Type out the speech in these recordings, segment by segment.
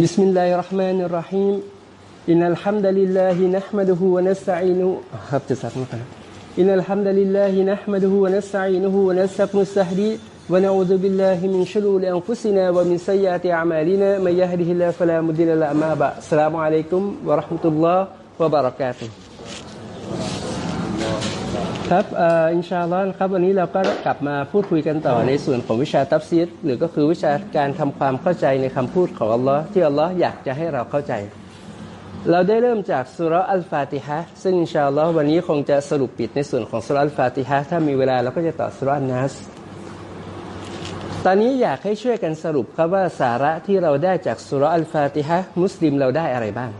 بسم الله الرحمن الرحيم. إن الحمد لله نحمده ونستعينه. إن الحمد لله نحمده ونستعينه ونستغفره ونعوذ بالله من شرور أنفسنا ومن سيئات أعمالنا. من يهده الله فلا مضل له أما بعد. السلام عليكم ورحمة الله وبركاته. ครับอินชาอัลลอฮ์ครับวันนี้เราก็กลับมาพูดคุยกันต่อในส่วนของวิชาตัฟซีรหรือก็คือวิชาการทำความเข้าใจในคำพูดของอัลลอฮ์ที่อัลลอฮ์อยากจะให้เราเข้าใจ เราได้เริ่มจากสุรอัลฟาติฮะซึ่งอินชาอัลลอฮ์วันนี้คงจะสรุปปิดในส่วนของสุรอัลฟาติฮะถ้ามีเวลาเราก็จะต่อสุรอันนัสตอนนี้อยากให้ช่วยกันสรุปครับว่าสาระที่เราได้จากสุรอัลฟาติฮะมุสลิมเราได้อะไรบ้าง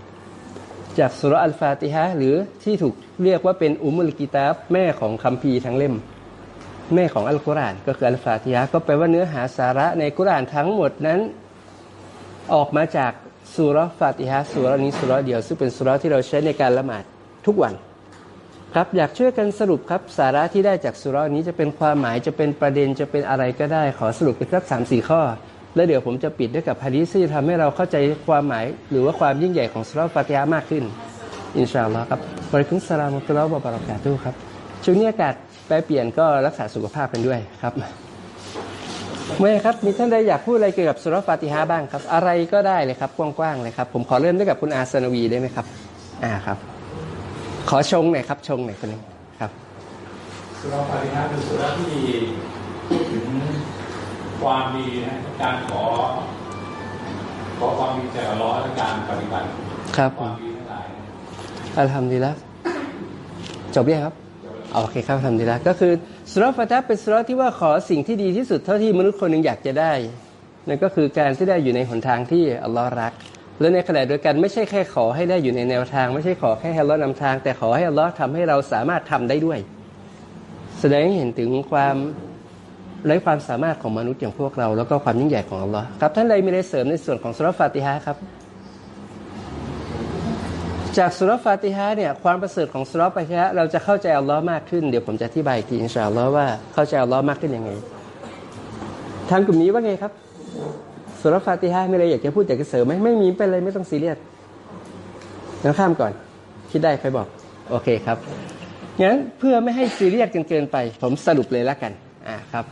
จากสุรอัลฟาติฮะหรือที่ถูกเรียกว่าเป็นอุมุลกิตาบแม่ของคัมภีร์ทั้งเล่ม แม่ของอัลกุรอานก็คืออัลฟาติฮะก็แปลว่าเนื้อหาสาระในกุรอานทั้งหมดนั้น ออกมาจากสุรฟาติฮะสุรนี้สุรเดียว ซึ่งเป็นสุรที่เราใช้ในการละหมาดทุกวันครับอยากช่วยกันสรุปครับสาระที่ได้จากสุรนี้จะเป็นความหมายจะเป็นประเด็นจะเป็นอะไรก็ได้ ขอสรุปเป็นสักสามสี่ข้อ แล้วเดี๋ยวผมจะปิดด้วยกับฮะดีษที่ทำให้เราเข้าใจความหมาย หรือว่าความยิ่งใหญ่ของสุรฟาติฮะมากขึ้น อินชาอัลลอฮ์ครับบริคุสลามุตุลลอฮ์บะบารอกาตุครับช่วงนี้อากาศแปรเปลี่ยนก็รักษาสุขภาพกันด้วยครับเมื่อครับมีท่านใดอยากพูดอะไรเกี่ยวกับสุรฟาติฮะบ้างครับ อะไรก็ได้เลยครับกว้างๆเลยครับ ผมขอเริ่มด้วยกับคุณอาสนวีได้ไหมครับ อ่าครับ ขอชงหน่อยครับชงหน่อยคนนึงครับสุรฟาติฮะเป็นสุรที่ ความดีนะการขอ ขอความดีจากอัลลอฮ์และการปฏิบัติครับความดีทั้งหลายอัลฮัมดุลิลละจบยังครับโอเคครับอัลฮัมดุลิลละก็คือสุรฟาติฮะเป็นสุรที่ว่าขอสิ่งที่ดีที่สุดเท่าที่มนุษย์คนหนึ่งอยากจะได้นั่นก็คือการที่ได้อยู่ในหนทางที่อัลลอฮ์รัก และในขณะเดียวกันไม่ใช่แค่ขอให้ได้อยู่ในแนวทาง ไม่ใช่ขอแค่ให้อัลลอฮ์นำทาง แต่ขอให้อัลลอฮ์ทำให้เราสามารถทำได้ด้วย แสดงให้เห็นถึงความ ไร้ความสามารถของมนุษย์อย่างพวกเรา แล้วก็ความยิ่งใหญ่ของอัลลอฮ์ครับท่านใดมีอะไรเสริมในส่วนของสุรฟาติฮะครับ จากสุรฟาติฮะเนี่ยความประเสริฐของสุรฟาติฮะเราจะเข้าใจอัลลอฮ์มากขึ้นเดี๋ยวผมจะอธิบายอีกทีอินชาอัลลอฮ์ว่าเข้าใจอัลลอฮ์มากขึ้นยังไงทางกลุ่มนี้ว่าไงครับสุรฟาติฮะมีอะไรอยากจะพูดอยากจะเสริมไหมไม่มีเป็นไรไม่ต้องซีเรียสงั้นข้ามก่อนคิดได้ใครบอกโอเคครับงั้นเพื่อไม่ให้ซีเรียสกันเกินไป ผมสรุปเลยละกันอ่าครับ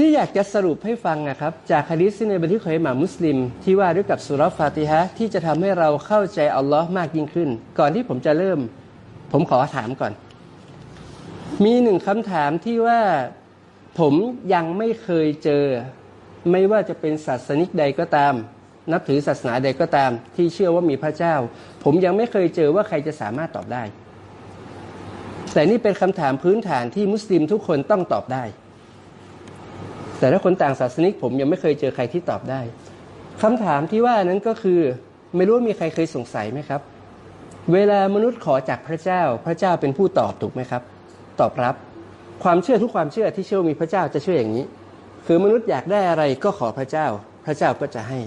ที่อยากจะสรุปให้ฟังนะครับ จากฮะดีษในบันทึกของอิหม่ามุสลิม ที่ว่าด้วยกับสุรฟาติฮะที่จะทำให้เราเข้าใจอัลลอฮ์มากยิ่งขึ้น ก่อนที่ผมจะเริ่ม ผมขอถามก่อน มีหนึ่งคำถามที่ว่าผมยังไม่เคยเจอ ไม่ว่าจะเป็นศาสนิกใดก็ตาม นับถือศาสนาใดก็ตาม ที่เชื่อว่ามีพระเจ้า ผมยังไม่เคยเจอว่าใครจะสามารถตอบได้ แต่นี่เป็นคำถามพื้นฐานที่มุสลิมทุกคนต้องตอบได้ แต่ถ้าคนต่างศาสนิกผมยังไม่เคยเจอใครที่ตอบได้คำถามที่ว่านั้นก็คือไม่รู้มีใครเคยสงสัยไหมครับ เวลามนุษย์ขอจากพระเจ้า พระเจ้าเป็นผู้ตอบถูกไหมครับ ตอบรับ ความเชื่อทุกความเชื่อที่เชื่อมีพระเจ้าจะเชื่ออย่างนี้ คือมนุษย์อยากได้อะไรก็ขอพระเจ้า พระเจ้าก็จะให้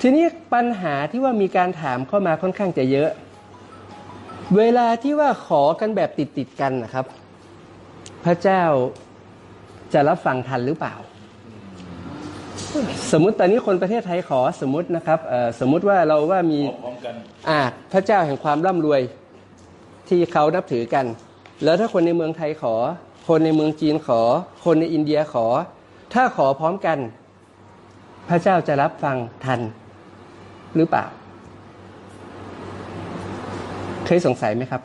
ทีนี้ปัญหาที่ว่ามีการถามเข้ามาค่อนข้างจะเยอะ เวลาที่ว่าขอกันแบบติดติดกันนะครับ พระเจ้า จะรับฟังทันหรือเปล่า สมมุติตอนนี้คนประเทศไทยขอสมมตินะครับเอ่อสมมุติว่าเราว่ามีพร้อมกันอ่าพระเจ้าแห่งความร่ำรวยที่เขานับถือกัน แล้วถ้าคนในเมืองไทยขอ คนในเมืองจีนขอ คนในอินเดียขอ ถ้าขอพร้อมกัน พระเจ้าจะรับฟังทันหรือเปล่า เคยสงสัยไหมครับ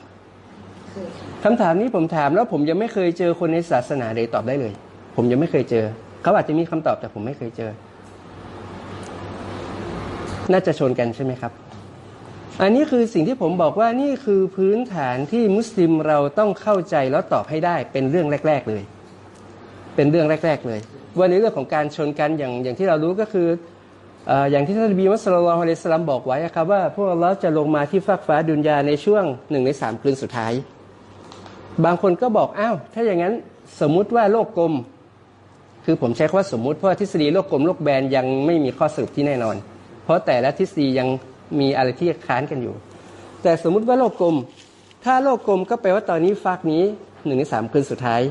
คำถามนี้ผมถามแล้วผมยังไม่เคยเจอคนในศาสนาใดตอบได้เลย ผมยังไม่เคยเจอ เขาอาจจะมีคำตอบแต่ผมไม่เคยเจอ น่าจะชนกันใช่ไหมครับ อันนี้คือสิ่งที่ผมบอกว่านี่คือพื้นฐานที่มุสลิมเราต้องเข้าใจแล้วตอบให้ได้เป็นเรื่องแรก ๆเลย เป็นเรื่องแรก ๆ เลยว่าในเรื่องของการชนกันอย่างอย่างที่เรารู้ก็คืออย่างที่ท่านบีมุสลิมอะลัยสสลามบอกไว้ครับว่าพวกเราจะลงมาที่ฟากฟ้าดุนยาในช่วงหนึ่งในสามคืนสุดท้าย บางคนก็บอกอ้าวถ้าอย่างนั้นสมมุติว่าโลกกลม คือผมใช้คำว่าสมมุติเพราะทฤษฎีโลกกลมโลกแบนยังไม่มีข้อสรุปที่แน่นอน เพราะแต่ละทฤษฎียังมีอะไรที่ค้านกันอยู่ แต่สมมุติว่าโลกกลม ถ้าโลกกลมก็แปลว่าตอนนี้ฟากนี้หนึ่งในสามคืนสุดท้าย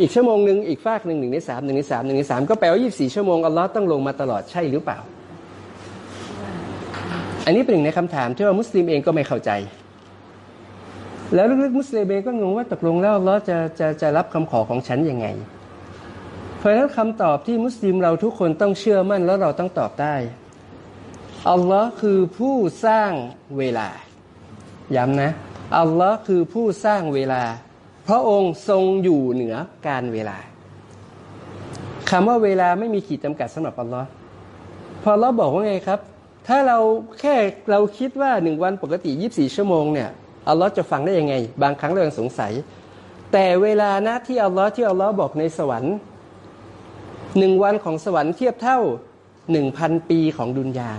อีกชั่วโมงหนึ่งอีกฝากหนึ่งหนึ่งในสามหนึ่งในสามหนึ่งในสามก็แปลว่ายี่สี่ชั่วโมงอัลลอฮ์ต้องลงมาตลอดใช่หรือเปล่า อันนี้เป็นหนึ่งในคำถามที่ว่ามุสลิมเองก็ไม่เข้าใจ แล้วลึกๆมุสลิมเองก็งงว่าตกลงแล้วอัลลอฮ์จะจะจะรับคำขอของฉันยังไง เพราะฉะนั้นคำตอบที่มุสลิมเราทุกคนต้องเชื่อมั่นแล้วเราต้องตอบได้ อัลลอฮ์คือผู้สร้างเวลา ย้ำนะ อัลลอฮ์คือผู้สร้างเวลา พระองค์ทรงอยู่เหนือการเวลาคำว่าเวลาไม่มีขีดจำกัดสำหรับอัลลอฮ์พอเราบอกว่าไงครับ ถ้าเราแค่เราคิดว่าหนึ่งวันปกติ 24 ชั่วโมงเนี่ยอัลลอฮ์จะฟังได้ยังไง บางครั้งเรายังสงสัย แต่เวลานะที่อัลลอฮ์ที่อัลลอฮ์บอกในสวรรค์ หนึ่งวันของสวรรค์เทียบเท่าหนึ่งพันปีของดุนยา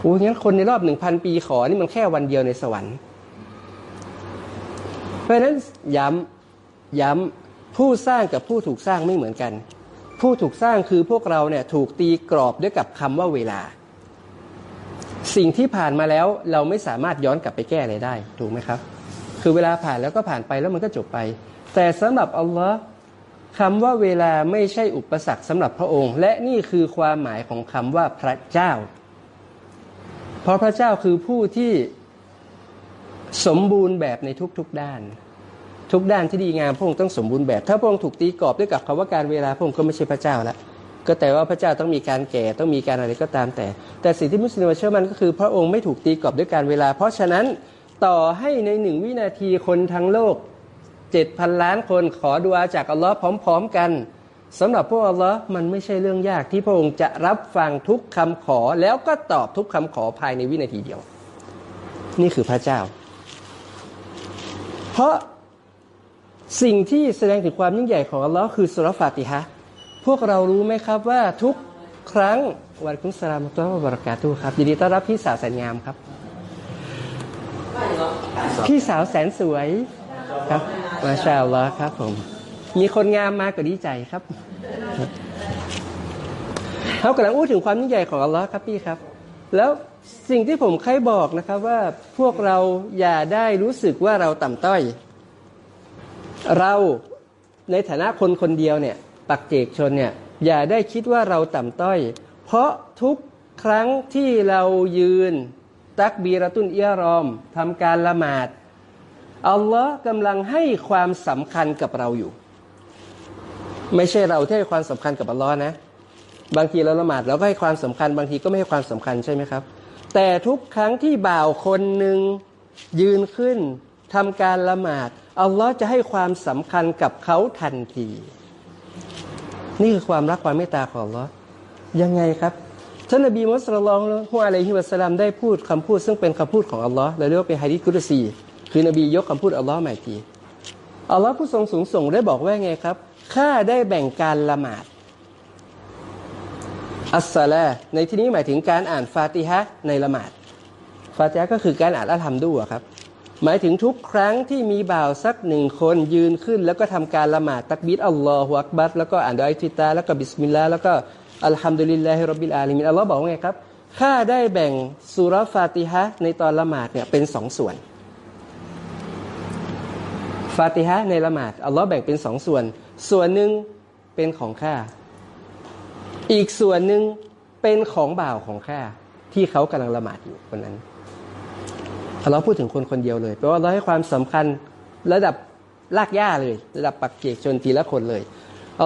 โอ้ยงั้นคนในรอบหนึ่งพันปีขอนี่มันแค่วันเดียวในสวรรค์ เพราะนั้นย้ำย้ำผู้สร้างกับผู้ถูกสร้างไม่เหมือนกัน ผู้ถูกสร้างคือพวกเราเนี่ยถูกตีกรอบด้วยกับคำว่าเวลา สิ่งที่ผ่านมาแล้วเราไม่สามารถย้อนกลับไปแก้อะไรได้ ถูกไหมครับ คือเวลาผ่านแล้วก็ผ่านไปแล้วมันก็จบไป แต่สำหรับอัลลอฮ์ คำว่าเวลาไม่ใช่อุปสรรคสำหรับพระองค์ และนี่คือความหมายของคำว่าพระเจ้า เพราะพระเจ้าคือผู้ที่สมบูรณ์แบบในทุกๆด้าน ทุกด้านที่ดีงามพระองค์ต้องสมบูรณ์แบบ ถ้าพระองค์ถูกตีกรอบด้วยกับคำว่าการเวลาพระองค์ก็ไม่ใช่พระเจ้าแล้วก็แต่ว่าพระเจ้าต้องมีการแก่ต้องมีการอะไรก็ตามแต่ แต่สิ่งที่มุสลิมเชื่อมันก็คือ พระองค์ไม่ถูกตีกรอบด้วยการเวลา เพราะฉะนั้นต่อให้ในหนึ่งวินาทีคนทั้งโลก เจ็ดพันล้านคนขอดุอาจากอัลลอฮ์พร้อม ๆ กันสำหรับพวกอัลลอฮ์มันไม่ใช่เรื่องยากที่พระองค์จะรับฟังทุกคำขอแล้วก็ตอบทุกคำขอภายในวินาทีเดียว นี่คือพระเจ้า เพราะสิ่งที่แสดงถึงความยิ่งใหญ่ของอัลลอฮ์คือสุรฟาติฮะพวกเรารู้ไหมครับว่าทุกครั้งวันคุสลามตัวบรากาตุครับยินดีต้อนรับพี่สาวแสนงามครับ พี่สาวแสนสวย ครับมาชาอัลลอฮ์ครับผม มีคนงามมาก็ดีใจครับเขากำลังอู้ถึงความยิ่งใหญ่ของอัลลอฮ์ครับพี่ครับ แล้วสิ่งที่ผมเคยบอกนะครับว่าพวกเราอย่าได้รู้สึกว่าเราต่ำต้อย เราในฐานะคนคนเดียวเนี่ย ปักเจกชนเนี่ย อย่าได้คิดว่าเราต่ำต้อย เพราะทุกครั้งที่เรายืน ตักบีรตุนเอียรอมทำการละหมาด อัลลอฮ์กำลังให้ความสำคัญกับเราอยู่ ไม่ใช่เราที่ให้ความสำคัญกับอัลลอฮ์นะ บางทีเราละหมาดเราก็ให้ความสำคัญ บางทีก็ไม่ให้ความสำคัญใช่ไหมครับ แต่ทุกครั้งที่บ่าวคนหนึ่งยืนขึ้นทำการละหมาดอัลลอฮ์จะให้ความสำคัญกับเขาทันที นี่คือความรักความเมตตาของอัลลอฮ์ยังไงครับท่านนบีมุสลิมฮุอะลัยฮิวะสลามได้พูดคำพูดซึ่งเป็นคำพูดของอัลลอฮ์เราเรียกว่าเป็นฮะดิษกุรซี คือนบียกคำพูดอัลลอฮ์ใหม่ทีอัลลอฮ์ผู้ทรงสูงส่งได้บอกว่าไงครับข้าได้แบ่งการละหมาดอัสซาลาในที่นี้หมายถึงการอ่านฟาติฮะในละหมาด ฟาติฮะก็คือการอ่านอัลฮัมดุอะครับ หมายถึงทุกครั้งที่มีบ่าวสักหนึ่งคนยืนขึ้น แล้วก็ทำการละหมาดตักบีร الله أكبر แล้วก็อ่านดุอาอ์อิฟติตาห์แล้วก็บิสมิลลาแล้วก็الحمد لله رب العالمين อัลลอฮ์บอกว่าไงครับข้าได้แบ่งซูเราะฮ์ฟาติฮะในตอนละหมาดเนี่ยเป็นสองส่วน ฟาติฮะในละหมาดอัลลอฮ์แบ่งเป็นสองส่วน ส่วนหนึ่งเป็นของข้า อีกส่วนหนึ่งเป็นของบ่าวของข้าที่เขากำลังละหมาดอยู่คนนั้นเราพูดถึงคนคนเดียวเลยแปลว่าเราให้ความสำคัญระดับลากย่าเลย ระดับปักเจกชนทีละคนเลย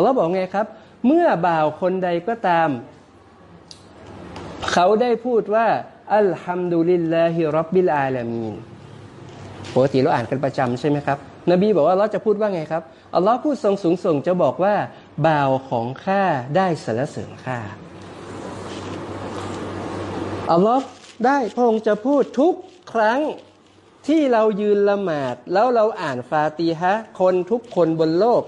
เราบอกไงครับ เมื่อบ่าวคนใดก็ตาม เขาได้พูดว่าอัลฮัมดุลิลลาฮิรับบิลอาลามีน ปกติเราอ่านกันประจำใช่ไหมครับ นบีบอกว่าเราจะพูดว่าไงครับ อัลลอฮ์พูดทรงสูงส่งจะบอกว่า บ่าวของข้าได้สรรเสริญข้า อัลลอฮ์ได้พงจะพูดทุกครั้งที่เรายืนละหมาด แล้วเราอ่านฟาติฮะคนทุกคนบนโลก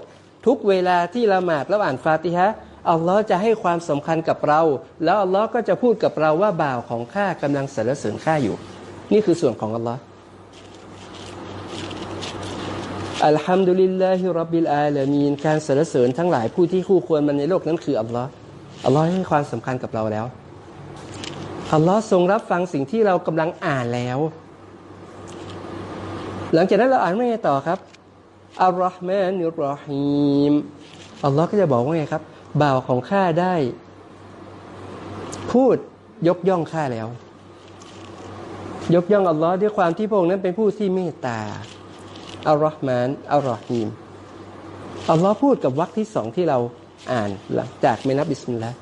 ทุกเวลาที่ละหมาดแล้วอ่านฟาติฮะอัลลอฮ์จะให้ความสำคัญกับเรา แล้วอัลลอฮ์ก็จะพูดกับเราว่าบ่าวของข้ากำลังสรรเสริญข้าอยู่ นี่คือส่วนของอัลลอฮ์ الحمد لله رب العالمين การสรรเสริญทั้งหลายผู้ที่คู่ควรมันในโลกนั้นคืออัลลอฮ์อัลลอฮ์ให้ความสำคัญกับเราแล้วอัลลอฮ์ทรงรับฟังสิ่งที่เรากำลังอ่านแล้ว หลังจากนั้นเราอ่านไม่ไงต่อครับอัลลอฮ์มานิรอฮีมอัลลอฮ์ก็จะบอกว่าไงครับ บ่าวของข้าได้ พูดยกย่องข้าแล้ว ยกย่องอัลลอฮ์ด้วยความที่พระองค์นั้นเป็นผู้ที่เมตตา الرحمن الرحيم อัลลอฮ์พูดกับวรรคที่สองที่เราอ่านหลังจากเมนับบิสมิลลาห์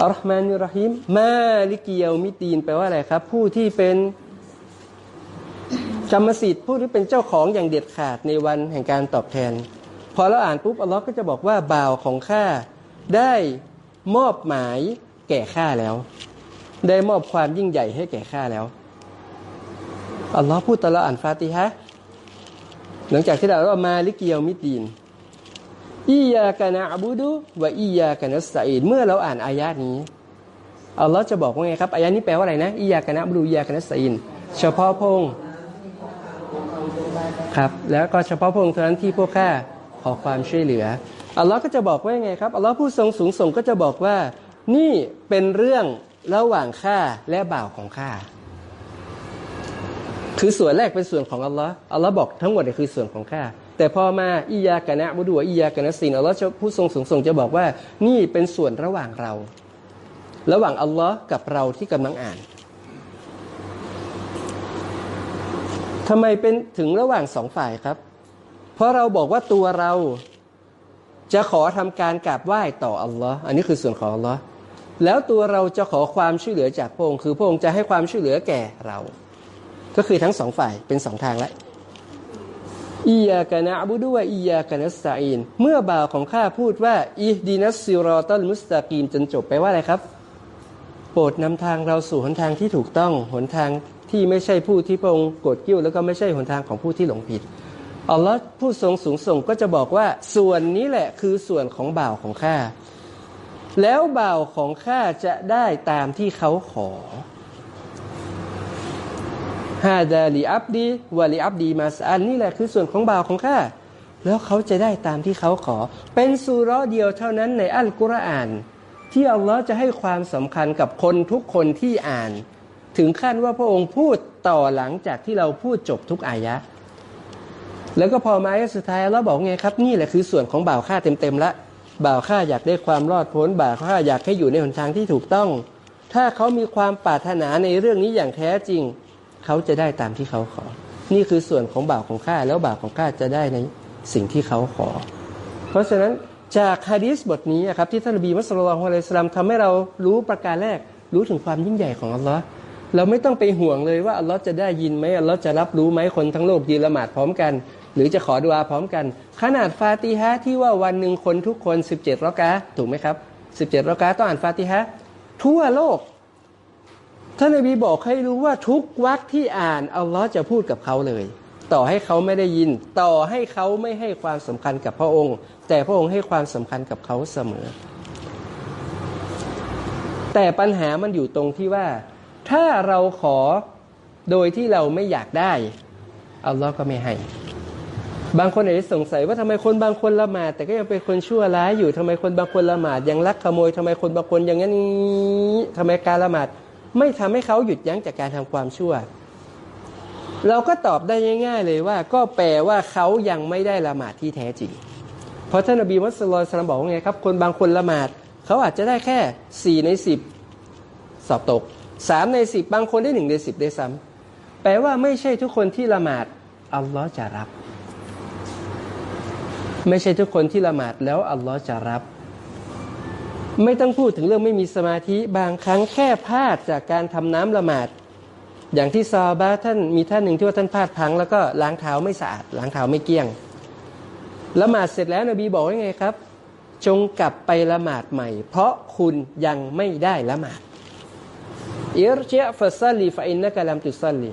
อัลลอฮ์มานิรรอฮีมมาลิกิยามิตีนแปลว่าอะไรครับ ผู้ที่เป็นกรรมสิทธิ์ผู้ที่เป็นเจ้าของอย่างเด็ดขาดในวันแห่งการตอบแทน พอเราอ่านปุ๊บอัลลอฮ์ก็จะบอกว่าบ่าวของข้าได้มอบหมายแก่ข้าแล้ว ได้มอบความยิ่งใหญ่ให้แก่ข้าแล้วอัลลอฮ์พูดตลอดอ่านฟาติฮะ หลังจากที่เราเอามาลิกิยามิดีนอียากะนะอบูดุวะอียากะนัสตัอีนเมื่อเราอ่านอายะนี้อัลลอฮ์จะบอกว่าไงครับอายะนี้แปลว่าอะไรนะอียากะนะอบูดุอียากะนัสตัอีนเฉพาะพงครับแล้วก็เฉพาะพงเท่านั้นที่พวกข้าขอความช่วยเหลืออัลลอฮ์ก็จะบอกว่าไงครับอัลลอฮ์ผู้ทรงสูงส่งก็จะบอกว่า นี่เป็นเรื่องระหว่างข้าและบ่าวของข้า คือส่วนแรกเป็นส่วนของอัลลอฮ์อัลลอฮ์บอกทั้งหมดเนี่ยคือส่วนของข้าแต่พอมาอียากะนะบุดัวอียากะนะสินอัลลอฮ์ผู้ทรงสูงส่งจะบอกว่านี่เป็นส่วนระหว่างเรา ระหว่างอัลลอฮ์กับเราที่กำลังอ่านทำไมเป็นถึงระหว่างสองฝ่ายครับ เพราะเราบอกว่าตัวเราจะขอทำการกราบไหว้ต่ออัลลอฮ์อันนี้คือส่วนของอัลลอฮ์แล้วตัวเราจะขอความช่วยเหลือจากพระองค์คือพระองค์จะให้ความช่วยเหลือแก่เรา ก็คือทั้งสองฝ่ายเป็นสองทางแล้วอียากะนะบุดุวะอียากะนัสตาอินเมื่อบ่าวของข้าพูดว่าอิดีนัสซิรอตัลมุสตากีมจนจบไปว่าอะไรครับ โปรดนำทางเราสู่หนทางที่ถูกต้องหนทางที่ไม่ใช่ผู้ที่พระองค์โกรธกิ้วแล้วก็ไม่ใช่หนทางของผู้ที่หลงผิดอัลลอฮ์ผู้ทรงสูงส่งก็จะบอกว่าส่วนนี้แหละคือส่วนของบ่าวของข้าแล้วบ่าวของข้าจะได้ตามที่เขาขอ ฮาดาลีอับดีวาลีอับดีมาสอันนี่แหละคือส่วนของบ่าวของข้าแล้วเขาจะได้ตามที่เขาขอ เป็นสุรอเดียวเท่านั้นในอัลกุรอาน ที่อัลลอฮ์จะให้ความสำคัญกับคนทุกคนที่อ่าน ถึงขั้นว่าพระองค์พูดต่อหลังจากที่เราพูดจบทุกอายะ แล้วก็พอมาอายะสุดท้ายเราบอกไงครับ นี่แหละคือส่วนของบ่าวข้าเต็มๆละบ่าวข้าอยากได้ความรอดพ้นบ่าวข้าอยากให้อยู่ในหนทางที่ถูกต้อง ถ้าเขามีความปรารถนาในเรื่องนี้อย่างแท้จริง เขาจะได้ตามที่เขาขอ นี่คือส่วนของบ่าวของข้าแล้วบ่าวของข้าจะได้ในสิ่งที่เขาขอ เพราะฉะนั้นจากฮะดีษบทนี้ครับที่ท่านนบีมุสลิมอะลัยฮิสลามทำให้เรารู้ประการแรกรู้ถึงความยิ่งใหญ่ของอัลลอฮ์เราไม่ต้องไปห่วงเลยว่าอัลลอฮ์จะได้ยินไหมอัลลอฮ์จะรับรู้ไหมคนทั้งโลกยืนละหมาดพร้อมกัน หรือจะขอดุอาพร้อมกัน ขนาดฟาติฮะที่ว่าวันหนึ่งคนทุกคน 17รักะถูกไหมครับ 17รักะต้องอ่านฟาติฮะทั่วโลก ท่านนบีบอกให้รู้ว่าทุกวักที่อ่านอัลลอฮ์จะพูดกับเขาเลย ต่อให้เขาไม่ได้ยิน ต่อให้เขาไม่ให้ความสำคัญกับพระองค์ แต่พระองค์ให้ความสำคัญกับเขาเสมอ แต่ปัญหามันอยู่ตรงที่ว่า ถ้าเราขอโดยที่เราไม่อยากได้อัลลอฮ์ก็ไม่ให้ บางคนอาจจะสงสัยว่าทำไมคนบางคนละหมาดแต่ก็ยังเป็นคนชั่วร้ายอยู่ทำไมคนบางคนละหมาดยังลักขโมยทำไมคนบางคนอย่างนั้นทำไมการละหมาด ไม่ทำให้เขาหยุดยั้งจากการทำความชั่ว เราก็ตอบได้ง่าย ๆ เลยว่า ก็แปลว่าเขายังไม่ได้ละหมาดที่แท้จริง เพราะท่านนบีมุสลิมบอกว่าไงครับ คนบางคนละหมาดเขาอาจจะได้แค่สี่ในสิบสอบตกสามในสิบบางคนได้หนึ่งในสิบได้ซ้ำแปลว่าไม่ใช่ทุกคนที่ละหมาดอัลลอฮ์จะรับ ไม่ใช่ทุกคนที่ละหมาดแล้วอัลลอฮ์จะรับ ไม่ต้องพูดถึงเรื่องไม่มีสมาธิบางครั้งแค่พลาดจากการทำน้ำละหมาด อย่างที่ซอฮาบะท่านมีท่านหนึ่งที่ว่าท่านพลาดพัง แล้วก็ล้างเท้าไม่สะอาดล้างเท้าไม่เกลี้ยงละหมาดเสร็จแล้วนบีบอกว่าไงครับ จงกลับไปละหมาดใหม่ เพราะคุณยังไม่ได้ละหมาดอิรเจฟซัลลีฟอินนะกะลัมตุซัลลี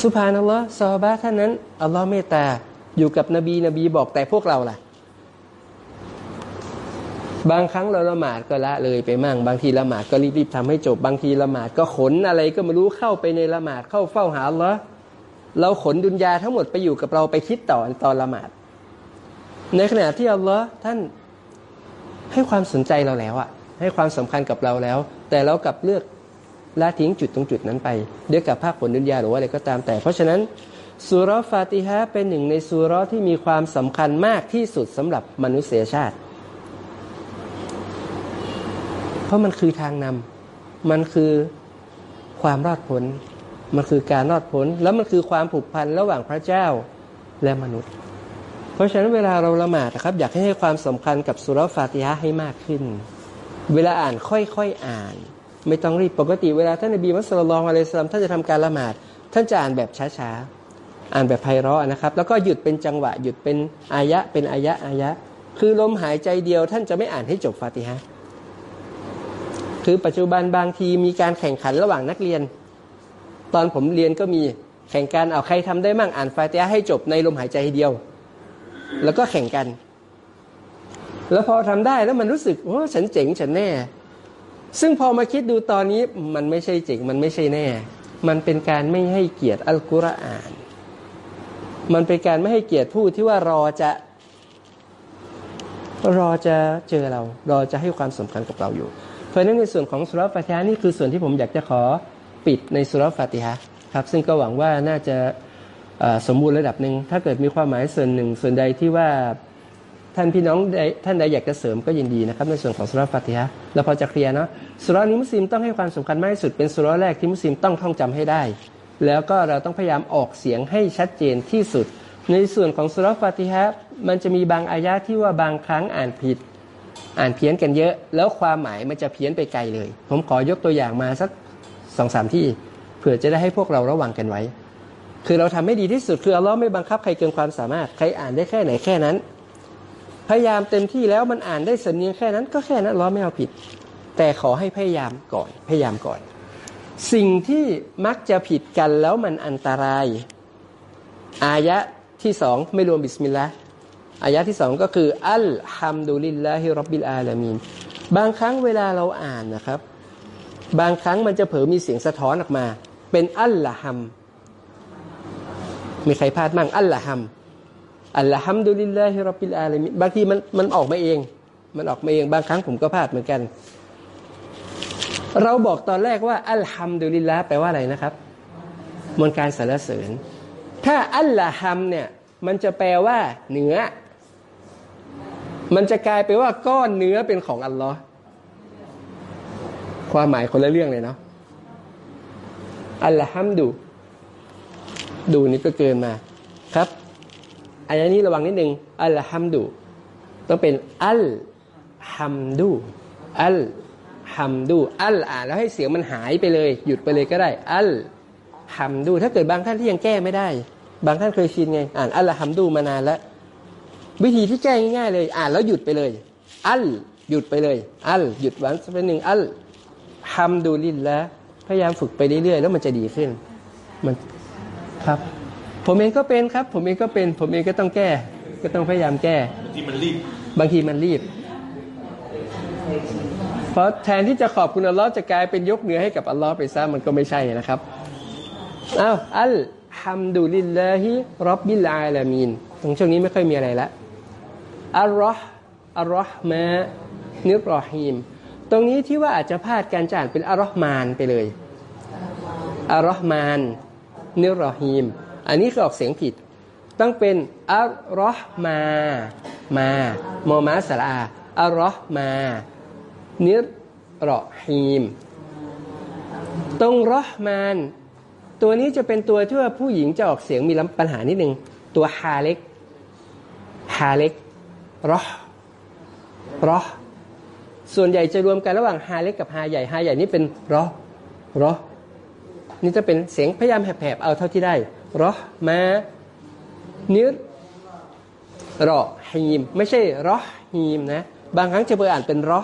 สุภานัลลอฮ์ซาบะท่านนั้นอัลลอฮ์เมตตาอยู่กับนบีนบีบอกแต่พวกเราล่ะ บางครั้งเราละหมาดก็ละเลยไปมั่ง บางทีละหมาดก็รีบๆทำให้จบ บางทีละหมาดก็ขนอะไรก็ไม่รู้เข้าไปในละหมาดเข้าเฝ้าหาอัลลอเราขนดุนยาทั้งหมดไปอยู่กับเราไปคิดต่อตอนละหมาด ในขณะที่อัลลอฮ์ท่านให้ความสนใจเราแล้วอะให้ความสำคัญกับเราแล้ว แต่เรากลับเลือกละทิ้งจุดตรงจุดนั้นไปด้วยกับภาคผลดุนยาหรือว่าอะไรก็ตามแต่ เพราะฉะนั้นสุรฟาติฮะเป็นหนึ่งในสุรที่มีความสำคัญมากที่สุดสำหรับมนุษยชาติ เพราะมันคือทางนำมันคือความรอดพ้นมันคือการรอดพ้น แล้วมันคือความผูกพันระหว่างพระเจ้าและมนุษย์ เพราะฉะนั้นเวลาเราละหมาดนะครับ อยากให้ให้ความสำคัญกับสุรฟาติฮะให้มากขึ้น เวลาอ่านค่อยๆอ่าน ไม่ต้องรีบปกติเวลาท่านนบีมุสลิมอะลัยสสลามท่านจะทำการละหมาด ท่านจะอ่านแบบช้าๆอ่านแบบไพเราะนะครับ แล้วก็หยุดเป็นจังหวะหยุดเป็นอายะเป็นอายะอายะ คือลมหายใจเดียวท่านจะไม่อ่านให้จบฟาติฮะ คือปัจจุบันบางทีมีการแข่งขันระหว่างนักเรียน ตอนผมเรียนก็มีแข่งกันเอาใครทำได้มั่งอ่านฟาติฮะให้จบในลมหายใจเดียว แล้วก็แข่งกัน แล้วพอทำได้แล้วมันรู้สึกโอ้ฉันเจ๋งฉันแน่ ซึ่งพอมาคิดดูตอนนี้มันไม่ใช่เจ๋งมันไม่ใช่แน่ มันเป็นการไม่ให้เกียรติอัลกุรอาน มันเป็นการไม่ให้เกียรติผู้ที่ว่ารอจะรอจะเจอเรา รอจะให้ความสำคัญกับเราอยู่ ราะฉะนั้นในส่วนของสุรฟาติฮะนี่คือส่วนที่ผมอยากจะขอปิดในสุรฟาติฮะครับ ซึ่งก็หวังว่าน่าจะสมบูรณ์ระดับหนึ่งถ้าเกิดมีความหมายส่วนหนึ่งส่วนใดที่ว่าท่านพี่น้องท่านใดอยากจะเสริมก็ยินดีนะครับในส่วนของสุรฟาติฮะเราพอจะเคลียร์เนาะสุรนี้มุสลิมต้องให้ความสำคัญมากที่สุดเป็นสุรแรกที่มุสลิมต้องท่องจำให้ได้ แล้วก็เราต้องพยายามออกเสียงให้ชัดเจนที่สุด ในส่วนของสุรฟาติฮะมันจะมีบางอายะที่ว่าบางครั้งอ่านผิด อ่านเพี้ยนกันเยอะ แล้วความหมายมันจะเพี้ยนไปไกลเลย ผมขอยกตัวอย่างมาสักสองสามที่เผื่อจะได้ให้พวกเราระวังกันไว้ คือเราทำให้ดีที่สุดคืออัลลอฮ์ไม่บังคับใครเกินความสามารถใครอ่านได้แค่ไหนแค่นั้น พยายามเต็มที่แล้วมันอ่านได้สำเนียงแค่นั้น ก็แค่นั้นอัลลอฮ์ไม่เอาผิด แต่ขอให้พยายามก่อนพยายามก่อน สิ่งที่มักจะผิดกันแล้วมันอันตราย อายะที่สองไม่รวมบิสมิลลาห์ อายะที่สองก็คือ الحمد لله رب العالمينบางครั้งเวลาเราอ่านนะครับ บางครั้งมันจะเผลอมีเสียงสะท้อนออกมา เป็น اللحم มีใครพลาดมั่ง اللحم اللحمد لله رب العالمين บางทีมันมันออกมาเอง มันออกมาเองบางครั้งผมก็พลาดเหมือนกัน เราบอกตอนแรกว่า อัลฮัมดุลิลลาแปลว่าอะไรนะครับมนการสรรเสริญ ถ้า اللحم เนี่ยมันจะแปลว่าเหนือ มันจะกลายไปว่าก้อนเนื้อเป็นของอัลลอฮ์ความหมายคนละเรื่องเลยเนาะอัลละฮัมดู ดูนี่ก็เกินมาครับอันนี้ระวังนิดนึงอัลละฮัมดูต้องเป็นอัลฮัมดูอัลฮัมดูอัลอ่านแล้วให้เสียงมันหายไปเลย หยุดไปเลยก็ได้ อัลฮัมดู ถ้าเกิดบางท่านที่ยังแก้ไม่ได้ บางท่านเคยชินไง อ่านอัลฮัมดูมานานแล้ว วิธีที่แก้ง่ายๆเลย อ่านแล้วหยุดไปเลย อัลหยุดไปเลย อัลหยุดวันสักหนึ่งอัลฮัมดูลิลละพยายามฝึกไปเรื่อยๆแล้วมันจะดีขึ้น มันครับ ผมเองก็เป็นครับ ผมเองก็เป็น ผมเองก็ต้องแก้ ก็ต้องพยายามแก้ บางทีมันรีบ บางทีมันรีบ เพราะแทนที่จะขอบคุณอัลลอฮ์จะกลายเป็นยกเหนือให้กับอัลลอฮ์ไปซะมันก็ไม่ใช่นะครับอ้าวอัลฮัมดุลิลลาฮิรับบิลอาลามีนตรงช่วงนี้ไม่ค่อยมีอะไรละ อัลลอฮ์อัลลอฮ์มานิรอฮีม ตรงนี้ที่ว่าอาจจะพลาดการจ่านเป็นอัลลอฮ์มานไปเลยอัลลอฮ์มานนิรอฮีม อันนี้คือออกเสียงผิด ต้องเป็นอัลลอฮ์มา มามอมาสลาอัลลอฮ์มานิรอฮีม ตรงรอห์มานตัวนี้จะเป็นตัวที่ว่าผู้หญิงจะออกเสียงมีปัญหานิดนึงตัวฮาเล็กฮาเล็ก รอรอส่วนใหญ่จะรวมกันระหว่างฮาเล็กกับฮาใหญ่ฮาใหญ่นี่เป็นรอรอนี่จะเป็นเสียงพยายามแผบๆเอาเท่าที่ได้รอมานิรรอฮีม ไม่ใช่รอฮีมนะบางครั้งจะเปอ่านเป็นรอ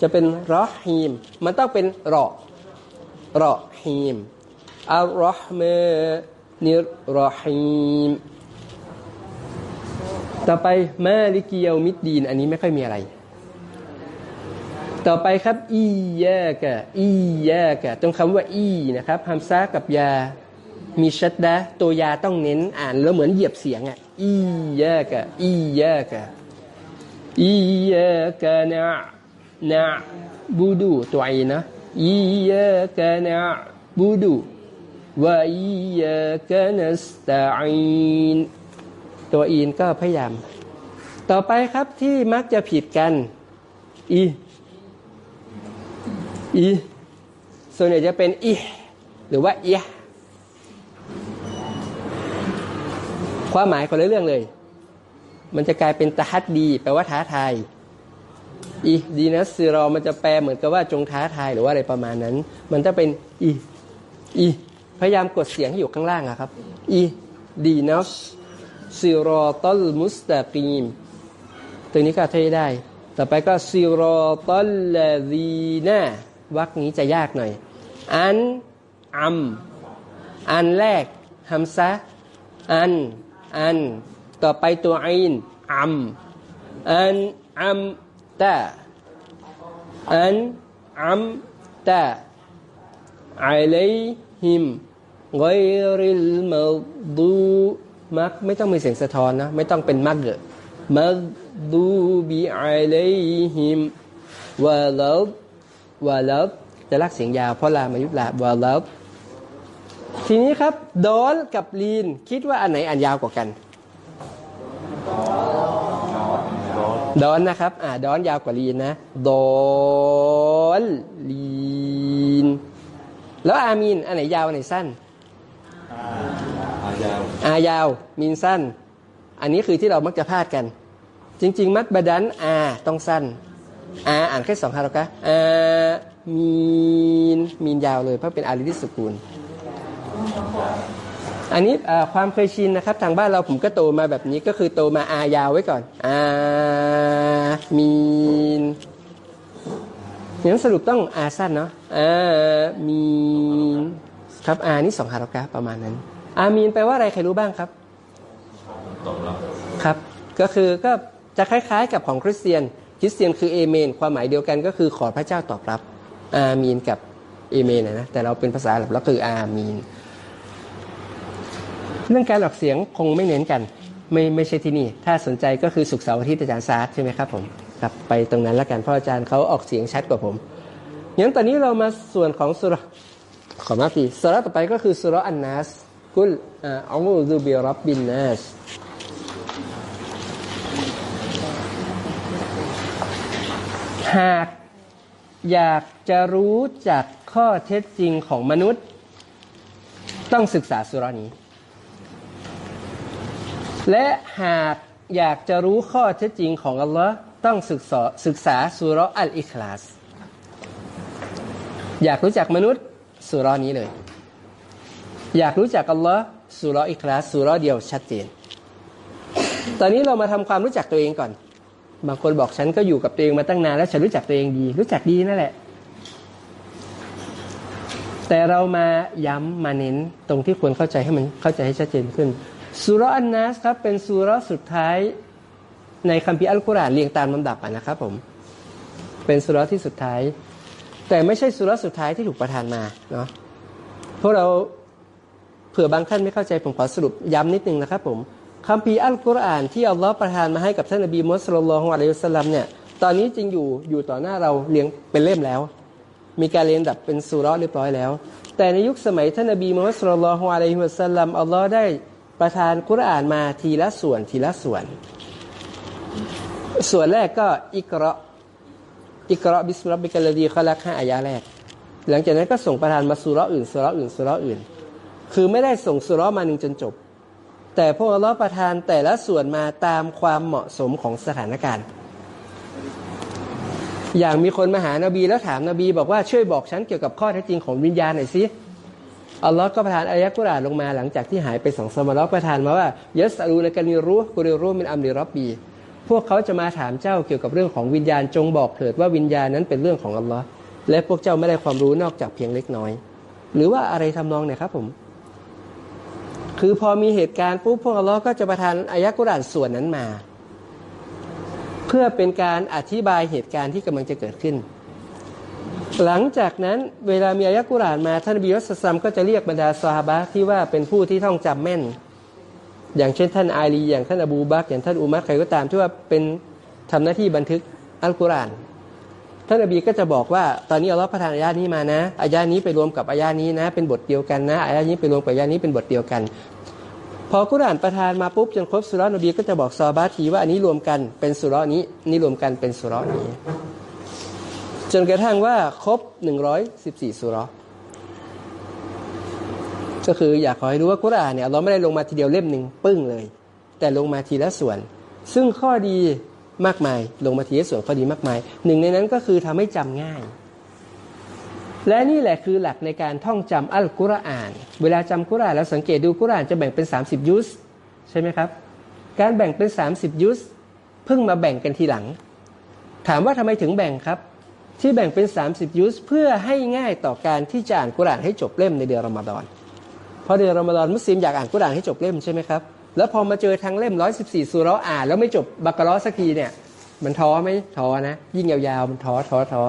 จะเป็นรอฮีม มันต้องเป็นรอรอฮีมอัลรอฮ์มนิรรอฮีม ต่อไปมาลิกิยามิดดีน อันนี้ไม่ค่อยมีอะไร ต่อไปครับ อียากะอียากะตรงคำว่าอีนะครับฮัมซากับยา มีชัดดะตัวยาต้องเน้นอ่านแล้วเหมือนเหยียบเสียงอะอียากะอียากะอียากะนะนะบูดูตัวไอนะอียากะนะบูดูวะอียากะนัสตะอีน ตัวอีนก็พยายาม ต่อไปครับที่มักจะผิดกัน อี อี ส่วนใหญ่จะเป็นอีหรือว่าเอียความหมายคนละเรื่องเลย มันจะกลายเป็นตะฮัดดี แปลว่าท้าทายอีดีนัสซีรอมันจะแปลเหมือนกับว่าจงท้าทายหรือว่าอะไรประมาณนั้น มันจะเป็นอีอีพยายามกดเสียงให้อยู่ข้างล่างอะครับ อีดีนัส ซีรอตัลมุสตะกีม ตัวนี้ก็เทได้ ต่อไปก็ซีรอตัลลาดีนาวักนี้จะยากหน่อย อัน อัม อันแรกฮัมซะ อัน อัน ต่อไปตัวอินอัม อัน อัมตาอัน อัมตา عليهم غير المغضوب มักไม่ต้องมีเสียงสะท้อนนะ ไม่ต้องเป็นมักเกอมักดูบีอะลัยฮิมวะลบวะลบจะลักเสียงยาว เพราะลามายุบลาวะลบทีนี้ครับดอนกับลีน คิดว่าอันไหนอันยาวกว่ากันดอนนะครับอ่าดอนยาวกว่าลีนนะดอนลีน แล้วอามีนอันไหนยาวอันไหนสั้น อายาวอายาวมีนสั้น อันนี้คือที่เรามักจะพลาดกัน จริง ๆ มัดบดันอาต้องสั้นอาอ่านแค่สองคำหรอกะอามีนมีนยาวเลยเพราะเป็นอาริดิสกุลอันนี้ความเคยชินนะครับ ทางบ้านเราผมก็โตมาแบบนี้ก็คือโตมาอายาวไว้ก่อนอามีนงั้นสรุปต้องอาสั้นเนาะอามีนครับอานี่สองคารากะประมาณนั้น อามีนแปลว่าอะไรใครรู้บ้างครับตอบรับครับ ก็คือก็จะคล้ายๆ กับของคริสเตียน คริสเตียนคือเอเมน ความหมายเดียวกันก็คือขอพระเจ้าตอบรับ อามีนกับเอเมนนะแต่เราเป็นภาษาหรับแล้วคืออามีน เรื่องการออกเสียงคงไม่เน้นกัน ไม่ไม่ใช่ที่นี่ ถ้าสนใจก็คือสุกร์เสาร์อาทิตย์อาจารย์ซาร์ใช่ไหมครับผมครับไปตรงนั้นแล้วกันเพราะอาจารย์เขาออกเสียงชัดกว่าผมงั้นตอนนี้เรามาส่วนของสุรขอมาตีสุรต่อไปก็คือสุรอันนัส กุลอัลลอฮฺบิรับบินนัสหากอยากจะรู้จักข้อเท็จจริงของมนุษย์ ต้องศึกษาสุรานี้ และหากอยากจะรู้ข้อเท็จจริงของอัลลอฮ์ต้องศึกษาศึกษาสุรอัลอิคลาส อยากรู้จักมนุษย์สุรานี้เลย อยากรู้จักอัลลอฮ์สุราอิคลาสสุราเดียวชัดเจน ตอนนี้เรามาทำความรู้จักตัวเองก่อน บางคนบอกฉันก็อยู่กับตัวเองมาตั้งนานแล้วฉันรู้จักตัวเองดี รู้จักดีนั่นแหละ แต่เรามาย้ำมาเน้นตรงที่ควรเข้าใจให้มันเข้าใจให้ชัดเจนขึ้นสุรอันนัสครับเป็นสุรสุดท้ายในคัมภีร์อัลกุรอานเรียงตามลำดับนะครับผม เป็นสุรที่สุดท้าย แต่ไม่ใช่สุรสุดท้ายที่ถูกประทานมาเนาะพวกเรา เผื่อบางท่านไม่เข้าใจผมขอสรุปย้ำนิดนึงนะครับผมคัมภีร์อัลกุรอานที่อัลลอฮ์ประทานมาให้กับท่านนบีมุสลิมของอะลัยฮิสลัมเนี่ยตอนนี้จริงอยู่อยู่ต่อหน้าเราเรียงเป็นเล่มแล้ว มีการเรียงลำดับเป็นสุราเรียบร้อยแล้ว แต่ในยุคสมัยท่านนบีมุฮัมมัดصلى الله عليه وسلم อัลลอฮ์ได้ประทานกุรอานมาทีละส่วนทีละส่วน ส่วนแรกก็ اقرأ اقرأ باسم ربك الذي خلق ห้าอายาแรก หลังจากนั้นก็ส่งประทานมาสุราอื่นสุราอื่นสุราอื่น คือไม่ได้ส่งสุรามาหนึ่งจนจบ แต่พวกอัลลอฮ์ประทานแต่ละส่วนมาตามความเหมาะสมของสถานการณ์ อย่างมีคนมาหานบีแล้วถามนบี บอกว่าช่วยบอกฉันเกี่ยวกับข้อเท็จจริงของวิญญาณหน่อยสิอัลลอฮ์ก็ประทานอายะกุรอานลงมาหลังจากที่หายไปสองสมัยแล้วประทานมาว่ายัสรูนกันนิรู้กุริรู้มินอัมริรับบีพวกเขาจะมาถามเจ้าเกี่ยวกับเรื่องของวิญญาณจงบอกเถิดว่าวิญญาณนั้นเป็นเรื่องของอัลลอฮ์และพวกเจ้าไม่ได้ความรู้นอกจากเพียงเล็กน้อย หรือว่าอะไรทำนองเนี่ยครับผม คือพอมีเหตุการณ์ปุ๊บพวกอัลลอฮ์ก็จะประทานอายะกุรานส่วนนั้นมา เพื่อเป็นการอธิบายเหตุการณ์ที่กำลังจะเกิดขึ้น หลังจากนั้นเวลามีอายะกุรานมาท่านบีอัสซัมก็จะเรียกบรรดาซอฮาบะที่ว่าเป็นผู้ที่ท่องจำแม่น อย่างเช่นท่านอาลีอย่างท่านอบูบักอย่างท่านอุมัรใครก็ตามที่ว่าเป็นทำหน้าที่บันทึกอัลกุรอาน ท่านนบีก็จะบอกว่าตอนนี้อัลลอฮ์ประทานอายานี้มานะอายานี้ไปรวมกับอายานี้นะ เป็นบทเดียวกันนะอายานี้ไปรวมกับอายานี้เป็นบทเดียวกัน พอกุรอานประทานมาปุ๊บจนครบสุรานบีก็จะบอกซอบาทีว่าอันนี้รวมกันเป็นสุรนี้นี่รวมกันเป็นสุรนี้ จนกระทั่งว่าครบ 114 สุรก็คืออยากขอให้รู้ว่ากุรอานเนี่ยเราไม่ได้ลงมาทีเดียวเล่มหนึ่งปึ้งเลย แต่ลงมาทีละส่วน ซึ่งข้อดี มากมาย ลงมาทีส่วนข้อดีมากมาย หนึ่งในนั้นก็คือทำให้จำง่าย และนี่แหละคือหลักในการท่องจำอัลกุรอาน เวลาจำกุรอานแล้วสังเกตดูกุรอานจะแบ่งเป็น 30 ยุสใช่ไหมครับ การแบ่งเป็น 30 ยุสเพิ่งมาแบ่งกันทีหลัง ถามว่าทำไมถึงแบ่งครับ ที่แบ่งเป็น 30 ยุสเพื่อให้ง่ายต่อการที่จะอ่านกุรอานให้จบเล่มในเดือนรอมฎอนเพราะเดือนรอมฎอนมุสลิมอยากอ่านกุรอานให้จบเล่มใช่ไหมครับ แล้วพอมาเจอทางเล่ม114สุเราอ่านแล้วไม่จบบักกะรอสักทีเนี่ย มันท้อไหมท้อนะ ยิ่งยาวๆมันท้อท้อท้อ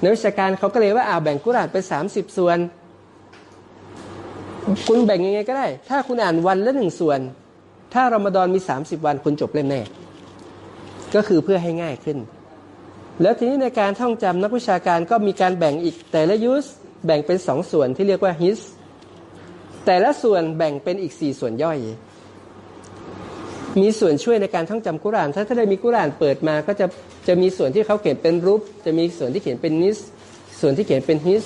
ในวิชาการเขาก็เลยว่าอ่าแบ่งกุรานเป็น30ส่วน คุณแบ่งยังไงก็ได้ ถ้าคุณอ่านวันละหนึ่งส่วน ถ้ารอมฎอนมี30วันคุณจบเล่มแน่ก็คือเพื่อให้ง่ายขึ้น แล้วทีนี้ในการท่องจำนักวิชาการก็มีการแบ่งอีกแต่ละยุสแบ่งเป็นสองส่วนที่เรียกว่าฮิสแต่ละส่วนแบ่งเป็นอีกสี่ส่วนย่อย มีส่วนช่วยในการท่องจำกุราน ถ้าถ้าได้มีกุรานเปิดมาก็จะจะมีส่วนที่เขาเขียนเป็นรูป จะมีส่วนที่เขียนเป็นนิส ส่วนที่เขียนเป็นฮิส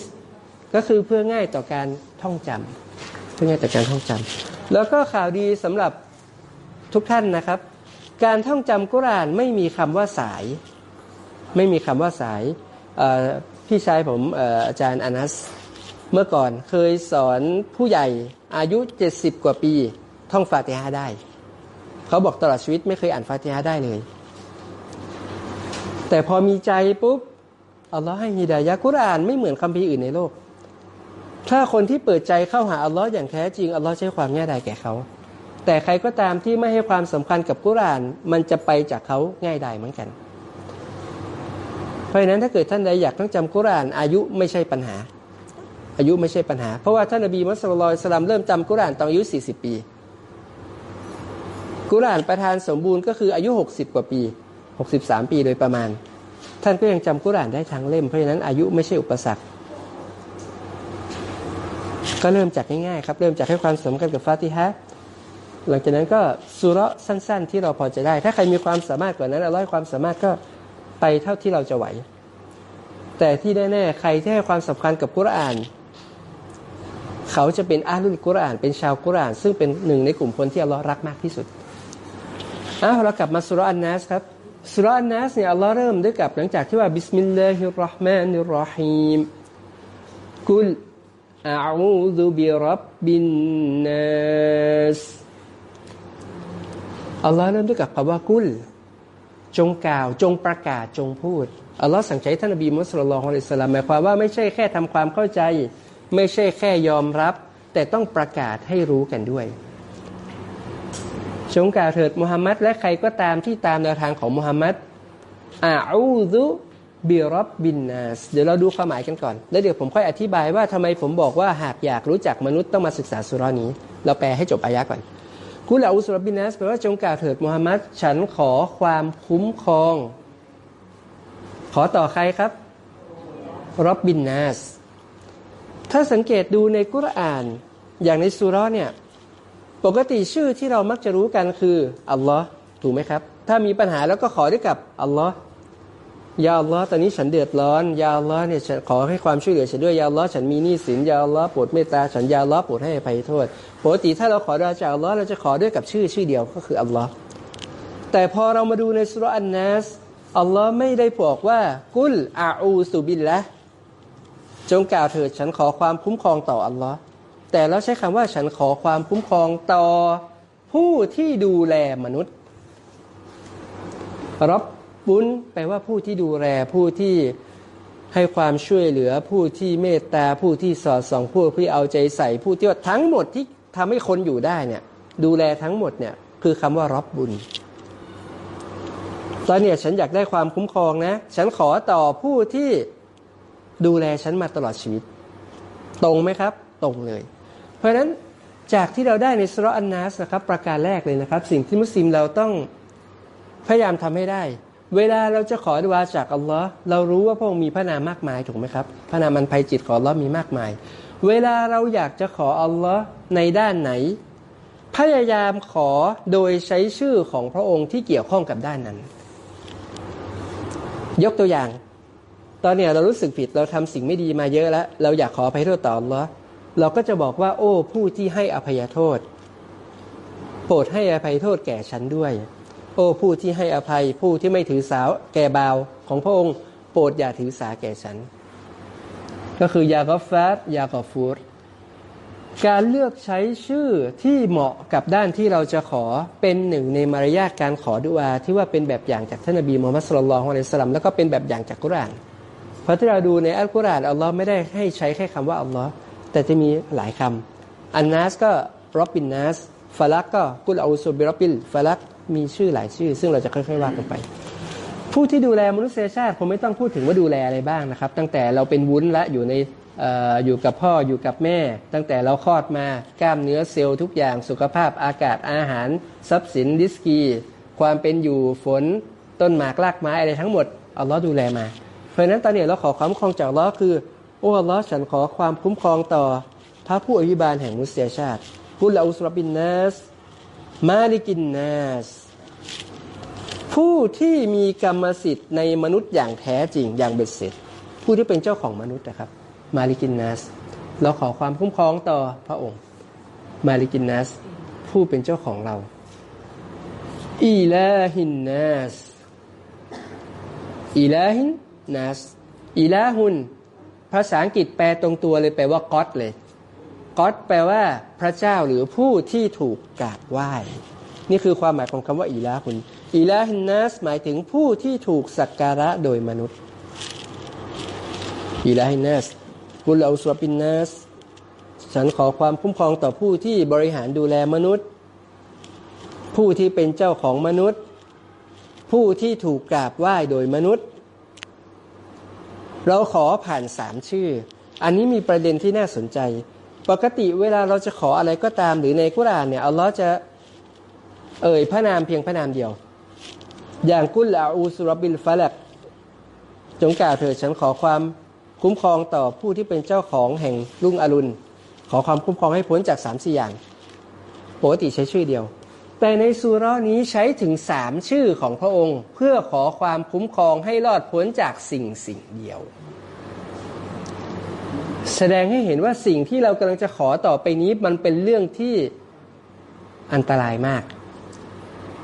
ก็คือเพื่อง่ายต่อการท่องจำเพื่อง่ายต่อการท่องจำแล้วก็ข่าวดีสำหรับทุกท่านนะครับ การท่องจำกุรานไม่มีคำว่าสาย ไม่มีคำว่าสาย พี่ชายผมอาจารย์อนัส เมื่อก่อนเคยสอนผู้ใหญ่อายุ 70 กว่าปี ท่องฟาติฮะได้ เขาบอกตลอดชีวิตไม่เคยอ่านฟาติฮะได้เลย แต่พอมีใจปุ๊บอัลลอฮ์ให้ฮิดายะกุรอานไม่เหมือนคัมภีร์อื่นในโลก ถ้าคนที่เปิดใจเข้าหาอัลลอฮ์อย่างแท้จริงอัลลอฮ์ใช้ความง่ายดายแก่เขา แต่ใครก็ตามที่ไม่ให้ความสำคัญกับกุรอานมันจะไปจากเขาง่ายดายเหมือนกัน เพราะฉะนั้นถ้าเกิดท่านใดอยากต้องจำกุรอานอายุไม่ใช่ปัญหา อายุไม่ใช่ปัญหา เพราะว่าท่านนบีมุสลิมสลามเริ่มจำกุรอานตอนอายุ 40 ปี กุรอานประทานสมบูรณ์ก็คืออายุ 60 กว่าปี 63 ปีโดยประมาณ ท่านก็ยังจำกุรอานได้ทั้งเล่ม เพราะฉะนั้นอายุไม่ใช่อุปสรรค ก็เริ่มจากง่ายๆครับเริ่มจากให้ความสำคัญกับฟาติฮะหลังจากนั้นก็สุเราะสั้น ๆ ที่เราพอจะได้ ถ้าใครมีความสามารถกว่านั้นเอาร้อยความสามารถก็ไปเท่าที่เราจะไหว แต่ที่แน่ๆใครที่ให้ความสำคัญกับกุรอาน เขาจะเป็นأهل القرآن เป็นชาวกุรอาน ซึ่งเป็นหนึ่งในกลุ่มคนที่อัลลอฮ์รักมากที่สุด อ้าวเรากลับมาสุรอันนัสครับสุรอันนัสเนี่ยอัลลอฮ์เริ่มด้วยกับหลังจากที่ว่าبسم الله الرحمن الرحيم قل أعوذ برب الناس อัลลอฮ์เริ่มด้วยกับคำว่า قل จงกล่าวจงประกาศจงพูดอัลลอฮ์สั่งใช้ท่านนบีมุสลิมของอิสลามหมายความว่าไม่ใช่แค่ทำความเข้าใจ ไม่ใช่แค่ยอมรับ แต่ต้องประกาศให้รู้กันด้วย จงกล่าวเถิดมุฮัมมัดและใครก็ตามที่ตามแนวทางของมุฮัมมัดอาอูซุบิรับบินนัสเดี๋ยวเราดูความหมายกันก่อน แล้วเดี๋ยวผมค่อยอธิบายว่าทำไมผมบอกว่าหากอยากรู้จักมนุษย์ต้องมาศึกษาสุรานี้ เราแปลให้จบอายะก่อนกุลาอุสรบินัสแปลว่าจงกล่าวเถิดมุฮัมมัดฉันขอความคุ้มครอง ขอต่อใครครับรับบินนัสถ้าสังเกตดูในกุรอาน อย่างในสุราเนี่ย ปกติชื่อที่เรามักจะรู้กันคืออัลลอฮ์ถูกไหมครับ ถ้ามีปัญหาแล้วก็ขอด้วยกับอัลลอฮ์ยาอัลลอฮ์ตอนนี้ฉันเดือดร้อน ยาอัลลอฮ์เนี่ยขอให้ความช่วยเหลือฉันด้วยยาอัลลอฮ์ฉันมีหนี้สินยาอัลลอฮ์โปรดเมตตาฉันยาอัลลอฮ์โปรดให้อภัยโทษปกติถ้าเราขอดาจากอัลลอฮ์เราจะขอด้วยกับชื่อชื่อเดียวก็คืออัลลอฮ์แต่พอเรามาดูในสุรอันนัสอัลลอฮ์ไม่ได้บอกว่า กุลอาอูสุบิลละจงกล่าวเถิดฉันขอความคุ้มครองต่ออัลลอฮ์ แต่เราใช้คำว่าฉันขอความคุ้มครองต่อผู้ที่ดูแลมนุษย์รับบุญแปลว่าผู้ที่ดูแลผู้ที่ให้ความช่วยเหลือผู้ที่เมตตาผู้ที่สอดส่องผู้ที่เอาใจใส่ผู้ที่ว่าทั้งหมดที่ทำให้คนอยู่ได้เนี่ยดูแลทั้งหมดเนี่ยคือคำว่ารับบุญตอนเนี้ฉันอยากได้ความคุ้มครองนะ ฉันขอต่อผู้ที่ดูแลฉันมาตลอดชีวิต ตรงไหมครับ ตรงเลย เพราะฉะนั้นจากที่เราได้ในสุรอันนัสนะครับ ประการแรกเลยนะครับ สิ่งที่มุสลิมเราต้องพยายามทำให้ได้ เวลาเราจะขอดุอาจากอัลลอฮ์เรารู้ว่าพระองค์มีพระนามมากมายถูกไหมครับพระนามมันภัยจิตของอัลลอฮ์มีมากมาย เวลาเราอยากจะขออัลลอฮ์ในด้านไหน พยายามขอโดยใช้ชื่อของพระองค์ที่เกี่ยวข้องกับด้านนั้น ยกตัวอย่าง ตอนเนี้ยเรารู้สึกผิดเราทำสิ่งไม่ดีมาเยอะแล้ว เราอยากขออภัยโทษต่ออัลลอฮ์ เราก็จะบอกว่า โอ้ ผู้ที่ให้อภัยโทษ โปรดให้อภัยโทษแก่ฉันด้วย โอ้ผู้ที่ให้อภัยผู้ที่ไม่ถือสาวแก่บาวของพระองค์ โปรดอย่าถือสาแก่ฉัน ก็คือยากอฟาดยากอฟูรการเลือกใช้ชื่อที่เหมาะกับด้านที่เราจะขอเป็นหนึ่งในมารยาทการขอดุอาที่ว่าเป็นแบบอย่างจากท่านนบีมูฮัมมัดสุลลัลลอฮุอะลัยฮิสลัมแล้วก็เป็นแบบอย่างจากกุรานเพราะที่เราดูในอัลกุรานอัลลอฮ์ไม่ได้ให้ใช้แค่คำว่าอัลลอฮ์ แต่จะมีหลายคำอันนัสก็รอบบินนัสฟาลักก็กุลอาซุบิรอบบิลฟาลักมีชื่อหลายชื่อ ซึ่งเราจะค่อยๆว่ากันไป ผู้ที่ดูแลมนุษยชาติผมไม่ต้องพูดถึงว่าดูแลอะไรบ้างนะครับ ตั้งแต่เราเป็นวุ้นและอยู่ในออยู่กับพ่ออยู่กับแม่ ตั้งแต่เราคลอดมากล้ามเนื้อเซลล์ทุกอย่างสุขภาพอากาศอาหาร ทรัพย์สินดิสกี ความเป็นอยู่ฝนต้นหมากรากไม้อะไรทั้งหมดอัลลอฮ์ดูแลมา เพราะนั้นตอนนี้เราขอความคุ้มครองจากอัลลอฮ์คือ โอ้ลอฉันขอความคุ้มครองต่อ พระผู้อภิบาลแห่งมนุษยชาติกุลาอุสรบินนัสมาลิกินนัสผู้ที่มีกรรมสิทธิ์ในมนุษย์อย่างแท้จริงอย่างเบ็ดเสร็จ ผู้ที่เป็นเจ้าของมนุษย์นะครับ มาลิกินนัสเราขอความคุ้มครองต่อพระองค์ มาลิกินนัสผู้เป็นเจ้าของเรา อีลาฮินนัสอีลาฮินนัสอีลาฮุน ภาษาอังกฤษแปลตรงตัวเลยแปลว่าก็อดเลยก็อดแปลว่าพระเจ้าหรือผู้ที่ถูกกราบไหว้ นี่คือความหมายของคำว่าอีลาฮุนอีลาฮินนัสหมายถึงผู้ที่ถูกสักการะโดยมนุษย์อีลาฮินนัสกุลอาสวบินนัสฉันขอความคุ้มครองต่อผู้ที่บริหารดูแลมนุษย์ ผู้ที่เป็นเจ้าของมนุษย์ ผู้ที่ถูกกราบไหว้โดยมนุษย์ เราขอผ่านสามชื่อ อันนี้มีประเด็นที่น่าสนใจ ปกติเวลาเราจะขออะไรก็ตามหรือในกุรานเนี่ยอัลลอฮ์จะเอ่ยพระนามเพียงพระนามเดียว อย่างกุลอาอูสุรบิลฟาลักจงกล่าวเถิดฉันขอความคุ้มครองต่อผู้ที่เป็นเจ้าของแห่งรุ่งอรุณ ขอความคุ้มครองให้พ้นจากสามสี่อย่าง ปกติใช้ชื่อเดียว แต่ในสุรานี้ใช้ถึงสามชื่อของพระองค์ เพื่อขอความคุ้มครองให้รอดพ้นจากสิ่งสิ่งเดียว แสดงให้เห็นว่าสิ่งที่เรากำลังจะขอต่อไปนี้มันเป็นเรื่องที่อันตรายมาก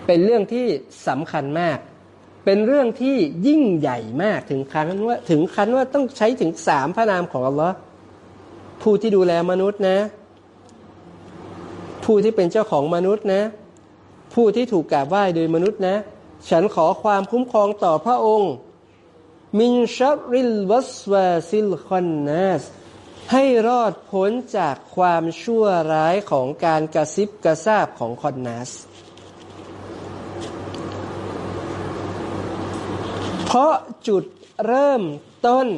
เป็นเรื่องที่สำคัญมาก เป็นเรื่องที่ยิ่งใหญ่มากถึงขั้นว่าถึงขั้นว่าต้องใช้ถึงสามพระนามของอัลลอฮ์ผู้ที่ดูแลมนุษย์นะ ผู้ที่เป็นเจ้าของมนุษย์นะ ผู้ที่ถูกกราบไหว้โดยมนุษย์นะ ฉันขอความคุ้มครองต่อพระองค์ มินชัริลวัสวาซิลคอนนัสให้รอดพ้นจากความชั่วร้ายของการกระซิบกระซาบของคอนนัสเพราะจุดเริ่มต้น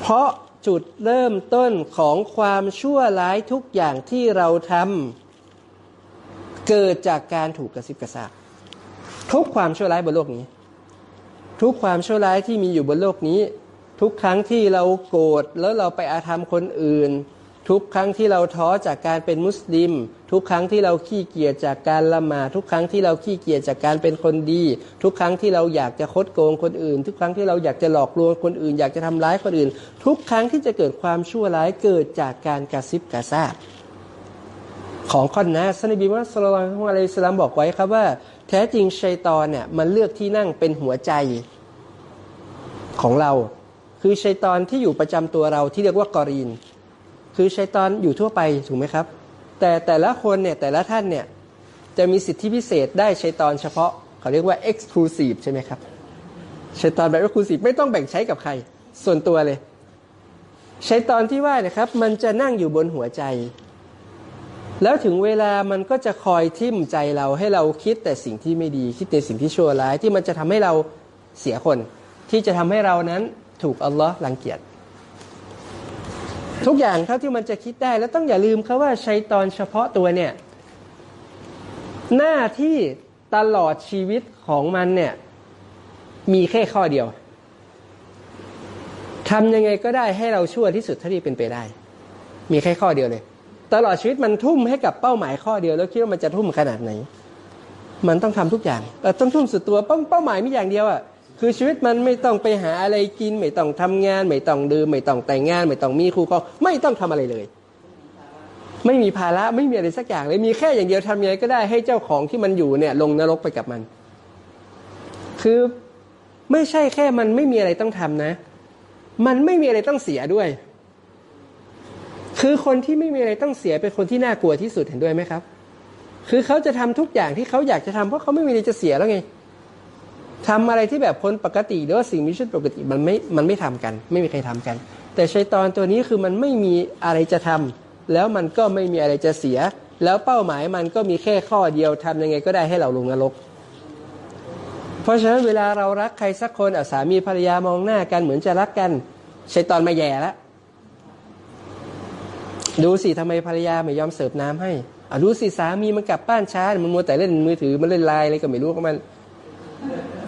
เพราะจุดเริ่มต้นของความชั่วร้ายทุกอย่างที่เราทำ เกิดจากการถูกกระซิบกระซาบทุกความชั่วร้ายบนโลกนี้ ทุกความชั่วร้ายที่มีอยู่บนโลกนี้ ทุกครั้งที่เราโกรธแล้วเราไปอาธรรมคนอื่น ทุกครั้งที่เราท้อจากการเป็นมุสลิม ทุกครั้งที่เราขี้เกียจจากการละหมาดทุกครั้งที่เราขี้เกียจจากการเป็นคนดี ทุกครั้งที่เราอยากจะคดโกงคนอื่น ทุกครั้งที่เราอยากจะหลอกลวงคนอื่น อยากจะทำร้ายคนอื่น ทุกครั้งที่จะเกิดความชั่วร้ายเกิดจากการกระซิบกระซาบ ของคอนนะสนบีมุสลลัลของอะลัยสลามบอกไว้ครับว่า แท้จริงชัยตอนเนี่ยมันเลือกที่นั่งเป็นหัวใจของเรา คือชัยตอนที่อยู่ประจำตัวเราที่เรียกว่ากอรีน คือชัยตอนอยู่ทั่วไปถูกไหมครับ แต่แต่ละคนเนี่ยแต่ละท่านเนี่ยจะมีสิทธิพิเศษได้ชัยตอนเฉพาะเขาเรียกว่า exclusive ใช่ไหมครับชัยตอนแบบ exclusive ไม่ต้องแบ่งใช้กับใคร ส่วนตัวเลยชัยตอนที่ว่าเนะครับมันจะนั่งอยู่บนหัวใจ แล้วถึงเวลามันก็จะคอยทิ่มใจเราให้เราคิดแต่สิ่งที่ไม่ดีคิดแต่สิ่งที่ชั่วร้ายที่มันจะทำให้เราเสียคน ที่จะทำให้เรานั้นถูกอัลลอฮ์รังเกียจทุกอย่างเท่าที่มันจะคิดได้แล้วต้องอย่าลืมเขาว่าชัยตอนเฉพาะตัวเนี่ย หน้าที่ตลอดชีวิตของมันเนี่ย มีแค่ข้อเดียวทำยังไงก็ได้ให้เราชั่วที่สุดเท่าที่เป็นไปได้ มีแค่ข้อเดียวเลย ตลอดชีวิตมันทุ่มให้กับเป้าหมายข้อเดียว แล้วคิดว่ามันจะทุ่มขนาดไหน มันต้องทำทุกอย่างเอ่ต้องทุ่มสุดตัวเป้าเป้าหมายมีอย่างเดียวอะคือชีวิตมันไม่ต้องไปหาอะไรกิน ไม่ต้องทำงาน ไม่ต้องดื่มไม่ต้องแต่งงาน ไม่ต้องมีครูครองไม่ต้องทำอะไรเลย ไม่มีภาระไม่มีอะไรสักอย่างเลยมีแค่อย่างเดียวทำยังไงก็ได้ให้เจ้าของที่มันอยู่เนี่ยลงนรกไปกับมัน คือไม่ใช่แค่มันไม่มีอะไรต้องทำนะ มันไม่มีอะไรต้องเสียด้วย คือคนที่ไม่มีอะไรต้องเสียเป็นคนที่น่ากลัวที่สุดเห็นด้วยไหมครับ คือเขาจะทำทุกอย่างที่เขาอยากจะทำเพราะเขาไม่มีอะไรจะเสียแล้วไงทำอะไรที่แบบคนปกติหรือว่าสิ่งมีชีวิตปกติมันไม่ มันไม่ทำกัน ไม่มีใครทำกัน แต่ชัยตอนตัวนี้คือมันไม่มีอะไรจะทำแล้วมันก็ไม่มีอะไรจะเสีย แล้วเป้าหมายมันก็มีแค่ข้อเดียวทำยังไงก็ได้ให้เราลงนรก เพราะฉะนั้นเวลาเรารักใครสักคนอะสามีภรรยามองหน้ากันเหมือนจะรักกันชัยตอนมาแย่แล้ว ดูสิทำไมภรรยาไม่ยอมเสิร์ฟน้ำให้อะดูสิสามีมันกลับบ้านช้ามันมัวแต่เล่นมือถือมันเล่นไลน์อะไรก็ไม่รู้ของมัน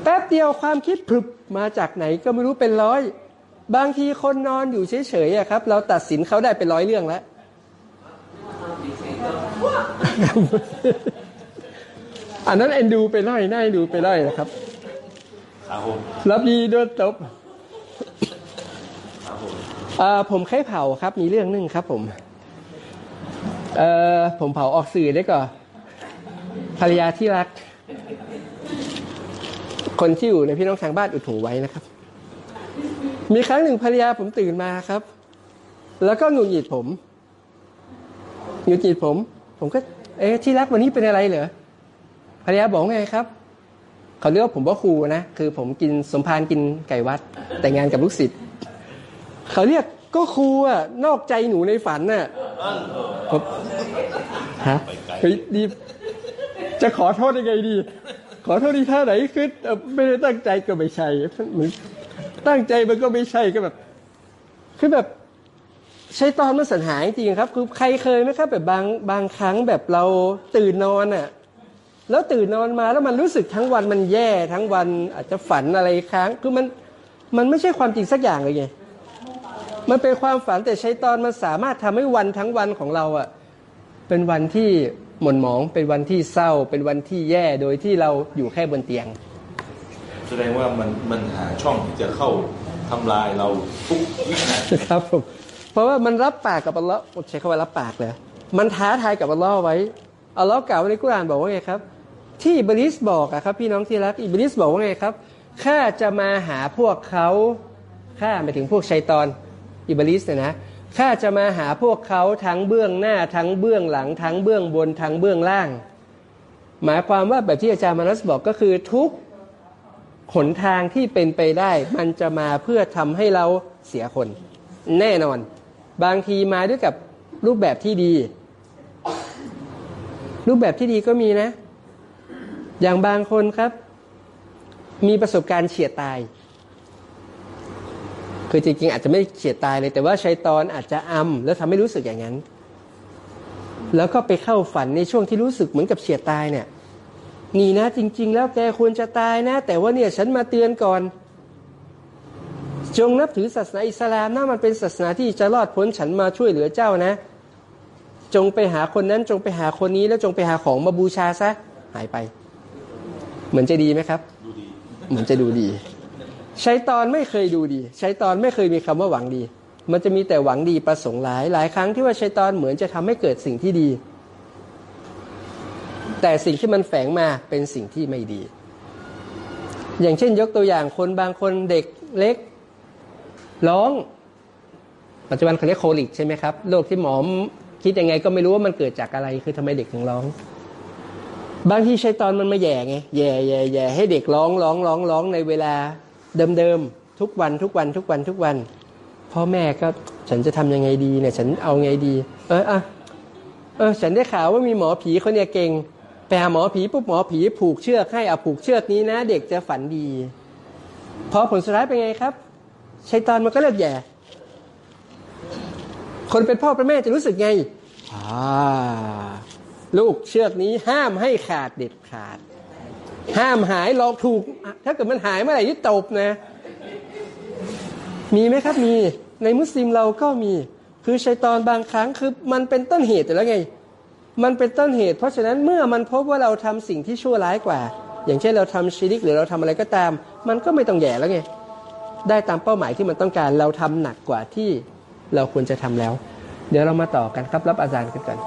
แป๊บเดียวความคิดพรึบมาจากไหนก็ไม่รู้เป็นร้อย บางทีคนนอนอยู่เฉยๆอะครับ เราตัดสินเขาได้เป็นร้อยเรื่องแล้วอันนั้นเอ็นดูไปร้อยน่าเอ็นดูไปร้อยนะครับครับผมรับดีโดนตบครับผมอ่าผมเคยเผาครับ มีเรื่องหนึงครับผม เออผมเผาออกสื่อได้ก่อนภรรยาที่รัก คนที่อยู่ในพี่น้องทางบ้านอุดหูไว้นะครับ มีครั้งหนึ่งภรรยาผมตื่นมาครับ แล้วก็หงุดหงิดผมหงุดหงิดผม ผมก็ เอ๊ะที่รักวันนี้เป็นอะไรเหรอภรรยาบอกไงครับเขาเรียกว่าผมว่าครูนะคือผมกินสมพานกินไก่วัด แต่งงานกับลูกศิษย์เขาเรียกก็ครูอะนอกใจหนูในฝันน่ะ ฮะเฮ้ยดีจะขอโทษยังไงดี ขอโทษที่ท่าไหนคือเอ่อไม่ได้ตั้งใจก็ไม่ใช่เหมือนตั้งใจมันก็ไม่ใช่ก็แบบ คือแบบใช้ตอนมันสัญหาจริงๆครับ คือใครเคยไหมครับ แบบบางบางครั้งแบบเราตื่นนอนอะ แล้วตื่นนอนมาแล้วมันรู้สึกทั้งวันมันแย่ทั้งวันอาจจะฝันอะไรค้าง คือมันมันไม่ใช่ความจริงสักอย่างเลยไง มันเป็นความฝันแต่ใช้ตอนมันสามารถทำให้วันทั้งวันของเราอะเป็นวันที่หม่นหมอง เป็นวันที่เศร้า เป็นวันที่แย่โดยที่เราอยู่แค่บนเตียง แสดงว่ามันมันหาช่องที่จะเข้าทำลายเราทุกวินาทีครับผมเพราะว่ามันรับปากกับอัลลอฮ์ใช้คำว่ารับปากเลยมันท้าทายกับอัลลอฮ์ไว้อัลลอฮ์กล่าวไว้ในกุรอานบอกว่าไงครับ ที่อิบลิสบอกอะครับพี่น้องที่รักอิบลิสบอกว่าไงครับข้าจะมาหาพวกเขาข้าหมายถึงพวกชัยตอน อิบลิสเนี่ยนะข้าจะมาหาพวกเขาทั้งเบื้องหน้าทั้งเบื้องหลัง ทั้งเบื้องบนทั้งเบื้องล่าง หมายความว่าแบบที่อาจารย์มานัสบอกก็คือทุกหนทางที่เป็นไปได้ มันจะมาเพื่อทำให้เราเสียคน แน่นอน บางทีมาด้วยกับรูปแบบที่ดี รูปแบบที่ดีก็มีนะ อย่างบางคนครับ มีประสบการณ์เฉียดตาย คือจริงๆอาจจะไม่เฉียดตายเลย แต่ว่าชัยตอนอาจจะอำแล้วทำให้รู้สึกอย่างนั้น แล้วก็ไปเข้าฝันในช่วงที่รู้สึกเหมือนกับเฉียดตายเนี่ย นี่นะจริง ๆ แล้วแกควรจะตายนะ แต่ว่าเนี่ยฉันมาเตือนก่อน จงนับถือศาสนาอิสลามนะมันเป็นศาสนาที่จะรอดพ้นฉันมาช่วยเหลือเจ้านะ จงไปหาคนนั้นจงไปหาคนนี้แล้วจงไปหาของมาบูชาซะหายไป เหมือนจะดีไหมครับเหมือนจะดูดี ชัยตอนไม่เคยดูดี ใชัยตอนไม่เคยมีคำว่าหวังดี มันจะมีแต่หวังดีประสงค์หลายหลายครั้งที่ว่าใชัยตอนเหมือนจะทำให้เกิดสิ่งที่ดี แต่สิ่งที่มันแฝงมาเป็นสิ่งที่ไม่ดี อย่างเช่นยกตัวอย่างคนบางคนเด็กเล็ก ร้อง ปัจจุบันเขาเรียกโคลิกใช่ไหมครับโรคที่หมอคิดยังไงก็ไม่รู้ว่ามันเกิดจากอะไรคือทำไมเด็กถึงร้องบางทีชัยตอนมันมาแย่ไงแย่แย่แย่ให้เด็กร้องร้องร้องร้องในเวลา เดิมๆทุกวันทุกวันทุกวันทุกวันพ่อแม่ก็ฉันจะทำยังไงดีเนี่ย ฉันเอาไงดี เอออะเออ ฉันได้ข่าวว่ามีหมอผีคนเนี่ยเก่งไปหาหมอผีปุ๊บหมอผีผูกเชือกให้อาผูกเชือกนี้นะ เด็กจะฝันดี พอผลสุดท้ายเป็นไงครับชัยตอนมันก็เลิกแย่ คนเป็นพ่อเป็นแม่จะรู้สึกไงอ่าลูกเชือกนี้ห้ามให้ขาดเด็ดขาด ห้ามหายหลอกถูก ถ้าเกิดมันหายเมื่อไหร่ที่ตบนะ มีไหมครับมีในมุสลิมเราก็มี คือชัยตอนบางครั้งคือมันเป็นต้นเหตุอยู่แล้วไง มันเป็นต้นเหตุ เพราะฉะนั้นเมื่อมันพบว่าเราทำสิ่งที่ชั่วร้ายกว่า อย่างเช่นเราทำชิริกหรือเราทำอะไรก็ตาม มันก็ไม่ต้องแย่แล้วไงได้ตามเป้าหมายที่มันต้องการเราทำหนักกว่าที่เราควรจะทำแล้ว เดี๋ยวเรามาต่อกันครับรับอาจารย์กันก่อน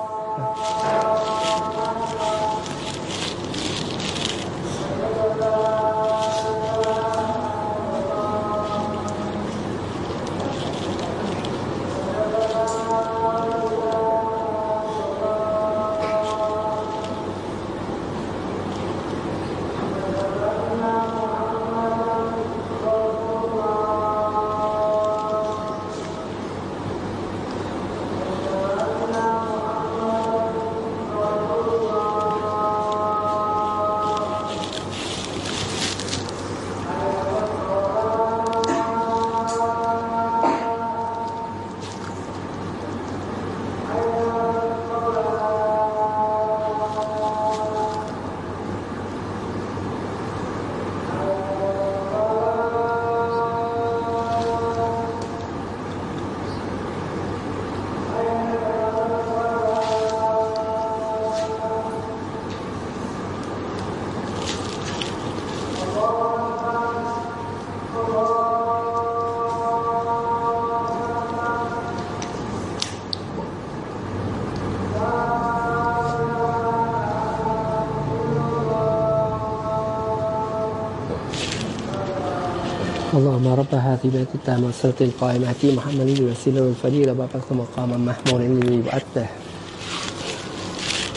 اللهم رب هذه البيت التامة والصلاة القائمة آتي محمد الوسيلة والفضيلة وبعث مقاما محمودا الذي وعدته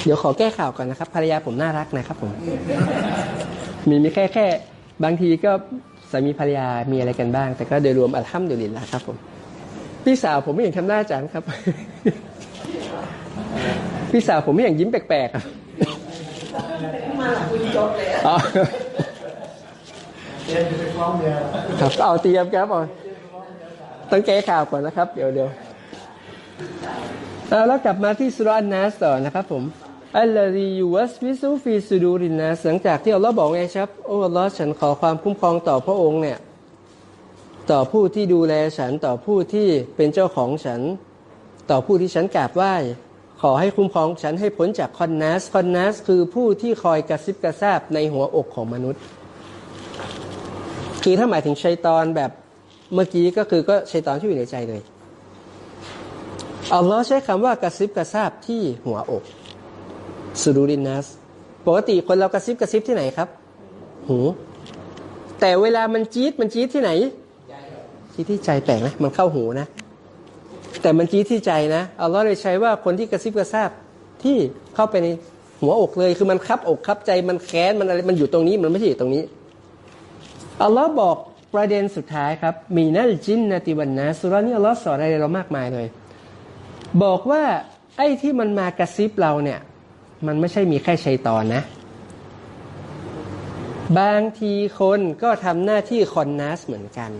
เดี๋ยวขอแก้ข่าวก่อนนะครับ ภรรยาผมน่ารักนะครับผม มีมีแค่แค่บางทีก็สามีภรรยามีอะไรกันบ้าง แต่ก็โดยรวมอัลฮัมดุลิลละครับผม พี่สาวผมไม่เห็นทำหน้าอาจารย์ครับ พี่สาวผมไม่เห็นยิ้มแปลกๆครับ มาหลังคุณจบเลย ครับเอาเตรียมครับต้องแก้ข่าวก่อนนะครับ เดี๋ยวเดี๋ยวเอาแล้วกลับมาที่สุรานัสต่อนะครับผมอัลลอฮียูวัสมิซูฟีสุดูรินนัสหลังจากที่อัลลอฮ์บอกไงครับโอ้อัลลอฮ์ฉันขอความคุ้มครองต่อพระองค์เนี่ยต่อผู้ที่ดูแลฉันต่อผู้ที่เป็นเจ้าของฉัน ต่อผู้ที่ฉันกราบไหว้ขอให้คุ้มครองฉันให้พ้นจากคอนนัสคอนนัสคือผู้ที่คอยกระซิบกระซาบในหัวอกของมนุษย์ คือถ้าหมายถึงชัยตอนแบบเมื่อกี้ก็คือก็ชัยตอนที่อยู่ในใจเลยอัลลอฮ์ใช้คำว่ากระซิบกระซาบที่หัวอกสุดูรินนัสปกติคนเรากระซิบกระซิบที่ไหนครับ หู แต่เวลามันจี๊ดมันจี๊ดที่ไหนจี๊ดที่ใจแปลกนะมันเข้าหูนะ แต่มันจี๊ดที่ใจนะอัลลอฮ์เลยใช้ว่าคนที่กระซิบกระซาบที่เข้าไปในหัวอกเลย คือมันคับอกคับใจมันแค้นมันอะไรมันอยู่ตรงนี้มันไม่ใช่อยู่ตรงนี้ อัลลอฮ์บอกประเด็นสุดท้ายครับ มีนัลจินนาติวันนะสุรานี้อัลลอฮ์สอนอะไรเรามากมายเลย บอกว่าไอ้ที่มันมากระซิบเราเนี่ย มันไม่ใช่มีแค่ชัยตอนนะ บางทีคนก็ทำหน้าที่คอนนัสเหมือนกัน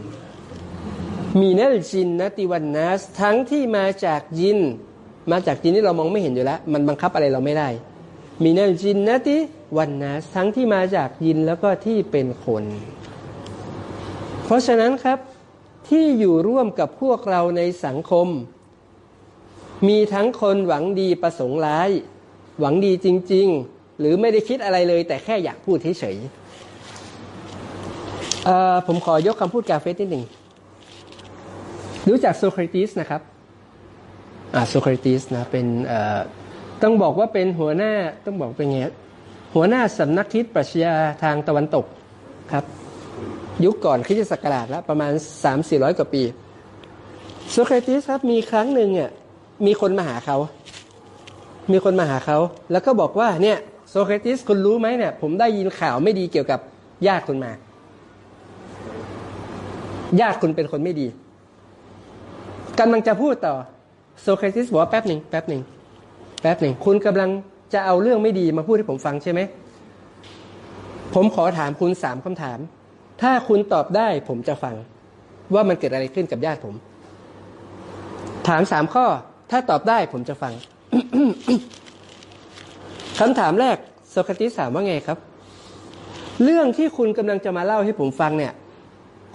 มีนัลจินนติวันนัสทั้งที่มาจากยิน มาจากยินที่เรามองไม่เห็นอยู่แล้ว มันบังคับอะไรเราไม่ได้ มีนัลจินนติวันนัสทั้งที่มาจากยินแล้วก็ที่เป็นคน เพราะฉะนั้นครับที่อยู่ร่วมกับพวกเราในสังคม มีทั้งคนหวังดีประสงค์ร้าย หวังดีจริง ๆ หรือไม่ได้คิดอะไรเลย แต่แค่อยากพูดเฉยๆผมขอยกคำพูดกาเฟสนิดหนึ่งรู้จักโซเครติสนะครับโซเครติสนะเป็นต้องบอกว่าเป็นหัวหน้าต้องบอกเป็นไงหัวหน้าสำนักคิดปรัชญาทางตะวันตกครับ ยุคก่อนคริสตศักราชแล้วประมาณ 3 4 0 0 กว่าปีโซเครติสครับมีครั้งหนึ่งอะมีคนมาหาเขา มีคนมาหาเขา แล้วก็บอกว่าเนี่ยโซเครติสคุณรู้ไหมเนี่ย ผมได้ยินข่าวไม่ดีเกี่ยวกับญาติคุณมาญาติคุณเป็นคนไม่ดีกำลังจะพูดต่อโซเครติสบอกว่าแป๊บหนึ่งแป๊บหนึ่งแป๊บหนึ่งคุณกำลังจะเอาเรื่องไม่ดีมาพูดให้ผมฟังใช่ไหมผมขอถามคุณสามคำถาม ถ้าคุณตอบได้ผมจะฟัง ว่ามันเกิดอะไรขึ้นกับญาติผม ถามสามข้อ ถ้าตอบได้ผมจะฟังคำถามแรกโซครติสถามว่าไงครับ เรื่องที่คุณกำลังจะมาเล่าให้ผมฟังเนี่ย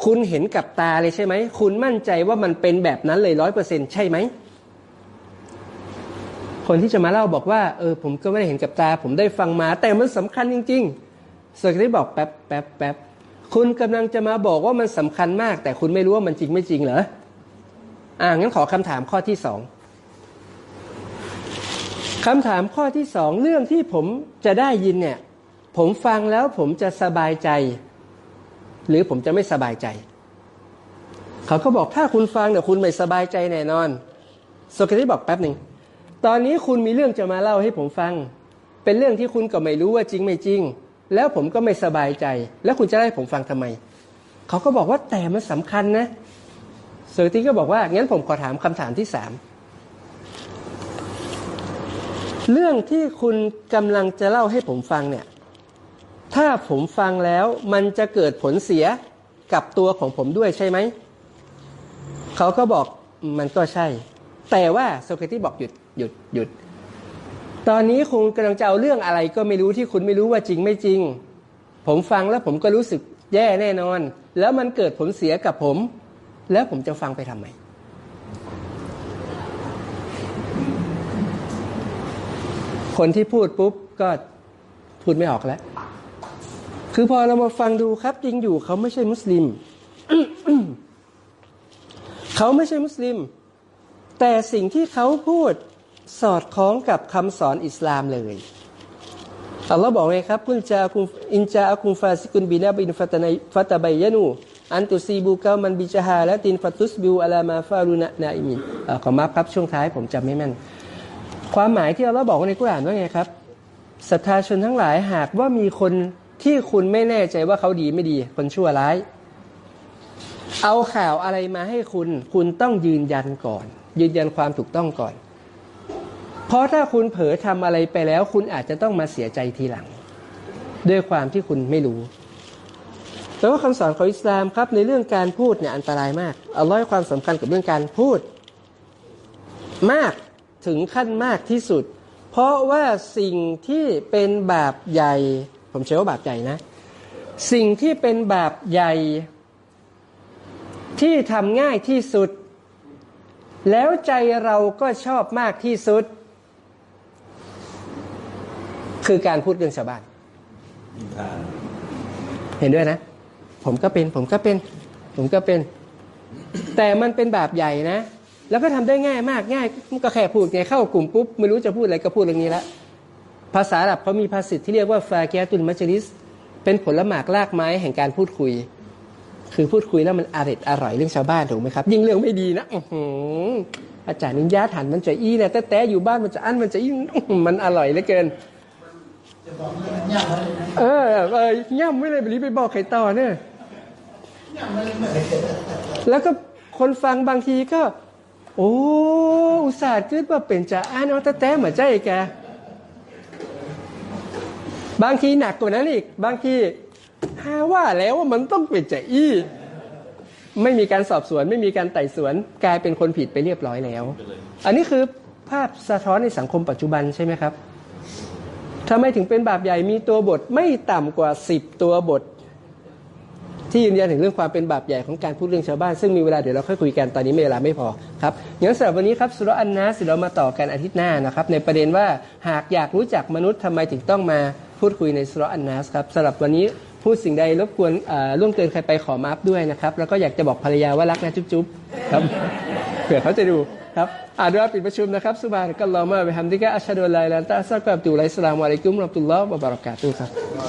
คุณเห็นกับตาเลยใช่ไหม คุณมั่นใจว่ามันเป็นแบบนั้นเลยร้อยเปอร์เซ็นใช่ไหม คนที่จะมาเล่าบอกว่า เออ ผมก็ไม่ได้เห็นกับตา ผมได้ฟังมา แต่มันสำคัญจริงๆสกได้บอกแป๊บแป๊บแป๊บ คุณกำลังจะมาบอกว่ามันสำคัญมาก แต่คุณไม่รู้ว่ามันจริงไม่จริงเหรออ่างั้นขอคำถามข้อที่สองคำถามข้อที่สองเรื่องที่ผมจะได้ยินเนี่ย ผมฟังแล้วผมจะสบายใจ หรือผมจะไม่สบายใจ เขาก็บอกถ้าคุณฟังเนี่ยวคุณไม่สบายใจแน่นอนโซเครติสบอกแป๊บหนึ่งตอนนี้คุณมีเรื่องจะมาเล่าให้ผมฟัง เป็นเรื่องที่คุณก็ไม่รู้ว่าจริงไม่จริง แล้วผมก็ไม่สบายใจ แล้วคุณจะให้ผมฟังทำไม เขาก็บอกว่าแต่มันสำคัญนะโซเครติก็บอกว่า งั้นผมขอถามคำถามที่สามเรื่องที่คุณกำลังจะเล่าให้ผมฟังเนี่ย ถ้าผมฟังแล้วมันจะเกิดผลเสียกับตัวของผมด้วยใช่ไหม เขาก็บอกมันก็ใช่ แต่ว่าโซเครติบอกหยุดหยุดหยุด ตอนนี้คุณกำลังจะเอาเรื่องอะไรก็ไม่รู้ที่คุณไม่รู้ว่าจริงไม่จริง ผมฟังแล้วผมก็รู้สึกแย่แน่นอน แล้วมันเกิดผลเสียกับผม แล้วผมจะฟังไปทำไมคนที่พูดปุ๊บก็พูดไม่ออกแล้ว คือพอเรามาฟังดูครับ จริงอยู่เขาไม่ใช่มุสลิม เขาไม่ใช่มุสลิม แต่สิ่งที่เขาพูด สอดคล้องกับคำสอนอิสลามเลยอัลลอฮ์บอกไงครับกุลจาคุมอินจาอาคุมฟาซิกุนบินาบินฟัตนฟัตบัยานูอันตุซีบูกามันบิจฮาและตินฟัตุสบิวอัลามาฟารุนะนาอิมินขอมาครับช่วงท้ายผมจำไม่แม่น ความหมายที่อัลลอฮ์บอกในกุรอานว่าไงครับศรัทธาชนทั้งหลายหากว่ามีคนที่คุณไม่แน่ใจว่าเขาดีไม่ดี คนชั่วร้าย เอาข่าวอะไรมาให้คุณ คุณต้องยืนยันก่อน ยืนยันความถูกต้องก่อน เพราะถ้าคุณเผลอทำอะไรไปแล้ว คุณอาจจะต้องมาเสียใจทีหลัง ด้วยความที่คุณไม่รู้แต่ว่าคำสอนของอิสลามครับในเรื่องการพูดเนี่ยอันตรายมากอัลลอฮ์ให้ความสำคัญกับเรื่องการพูด มากถึงขั้นมากที่สุด เพราะว่าสิ่งที่เป็นบาปใหญ่ ผมเชื่อว่าบาปใหญ่นะ สิ่งที่เป็นบาปใหญ่ ที่ทำง่ายที่สุด แล้วใจเราก็ชอบมากที่สุด คือการพูดเรื่องชาวบ้านนิทาน เห็นด้วยนะ ผมก็เป็น ผมก็เป็น ผมก็เป็น แต่มันเป็นบาปใหญ่นะ แล้วก็ทำได้ง่ายมากง่ายก็แค่พูดไงเข้ากลุ่มปุ๊บไม่รู้จะพูดอะไรก็พูดเรื่องนี้ละภาษาอาหรับเขามีภาษิตที่เรียกว่าฟาเกียตุนมัจลิส เป็นผลหมากลากไม้แห่งการพูดคุย คือพูดคุยแล้วมันอร่อยอร่อยเรื่องชาวบ้านถูกไหมครับ ยิ่งเรื่องไม่ดีนะอื้อหืออาจารย์นิยาฐานมันจะอี้เนี่ยแต่แต่อยู่บ้านมันจะอั้นมันจะอี้อื้อหือมันอร่อยเหลือเกินจะบอก เออไรนะเออเออย่ำไม่เลยบบนี้ไปบอกใครต่อเนี่ยแล้วก็คนฟังบางทีก็ โอ้อุตส่าห์คิดว่าเป็นจะอ่านเอาแต่แต่เหมือนใจแกบางทีหนักกว่านั้นอีก บางทีหาว่าแล้วว่ามันต้องเป็นจะอี้ไม่มีการสอบสวนไม่มีการไต่สวน กลายเป็นคนผิดไปเรียบร้อยแล้ว อันนี้คือภาพสะท้อนในสังคมปัจจุบันใช่ไหมครับ ทำไมถึงเป็นบาปใหญ่มีตัวบทไม่ต่ำกว่าสิบตัวบท ที่ยืนยันถึงเรื่องความเป็นบาปใหญ่ของการพูดเรื่องชาวบ้าน ซึ่งมีเวลาเดี๋ยวเราค่อยคุยกันตอนนี้เวลาไม่พอครับงั้นสำหรับวันนี้ครับสุรอันนาสิเรามาต่อกันอาทิตย์หน้านะครับ ในประเด็นว่าหากอยากรู้จักมนุษย์ทำไมถึงต้องมาพูดคุยในสุรอันนาสครับสำหรับวันนี้พูดสิ่งใดรบกวนอ่าล่วงเกินใครไปขอมาฟด้วยนะครับ แล้วก็อยากจะบอกภรรยาว่ารักนะจุ๊บๆครับเผื่อเขาจะดู ครับอ่าด้วยปิดประชุมนะครับสุบานกัลลอฮ์มาบิฮัมดิกะอัชฮะดุอัลลาอิลาฮะอิลลัลลอฮ์อัสตัฆฟิรุลลสลามอะลัยกุมรับตุลลอฮ์บะบะเราะกาตุครับ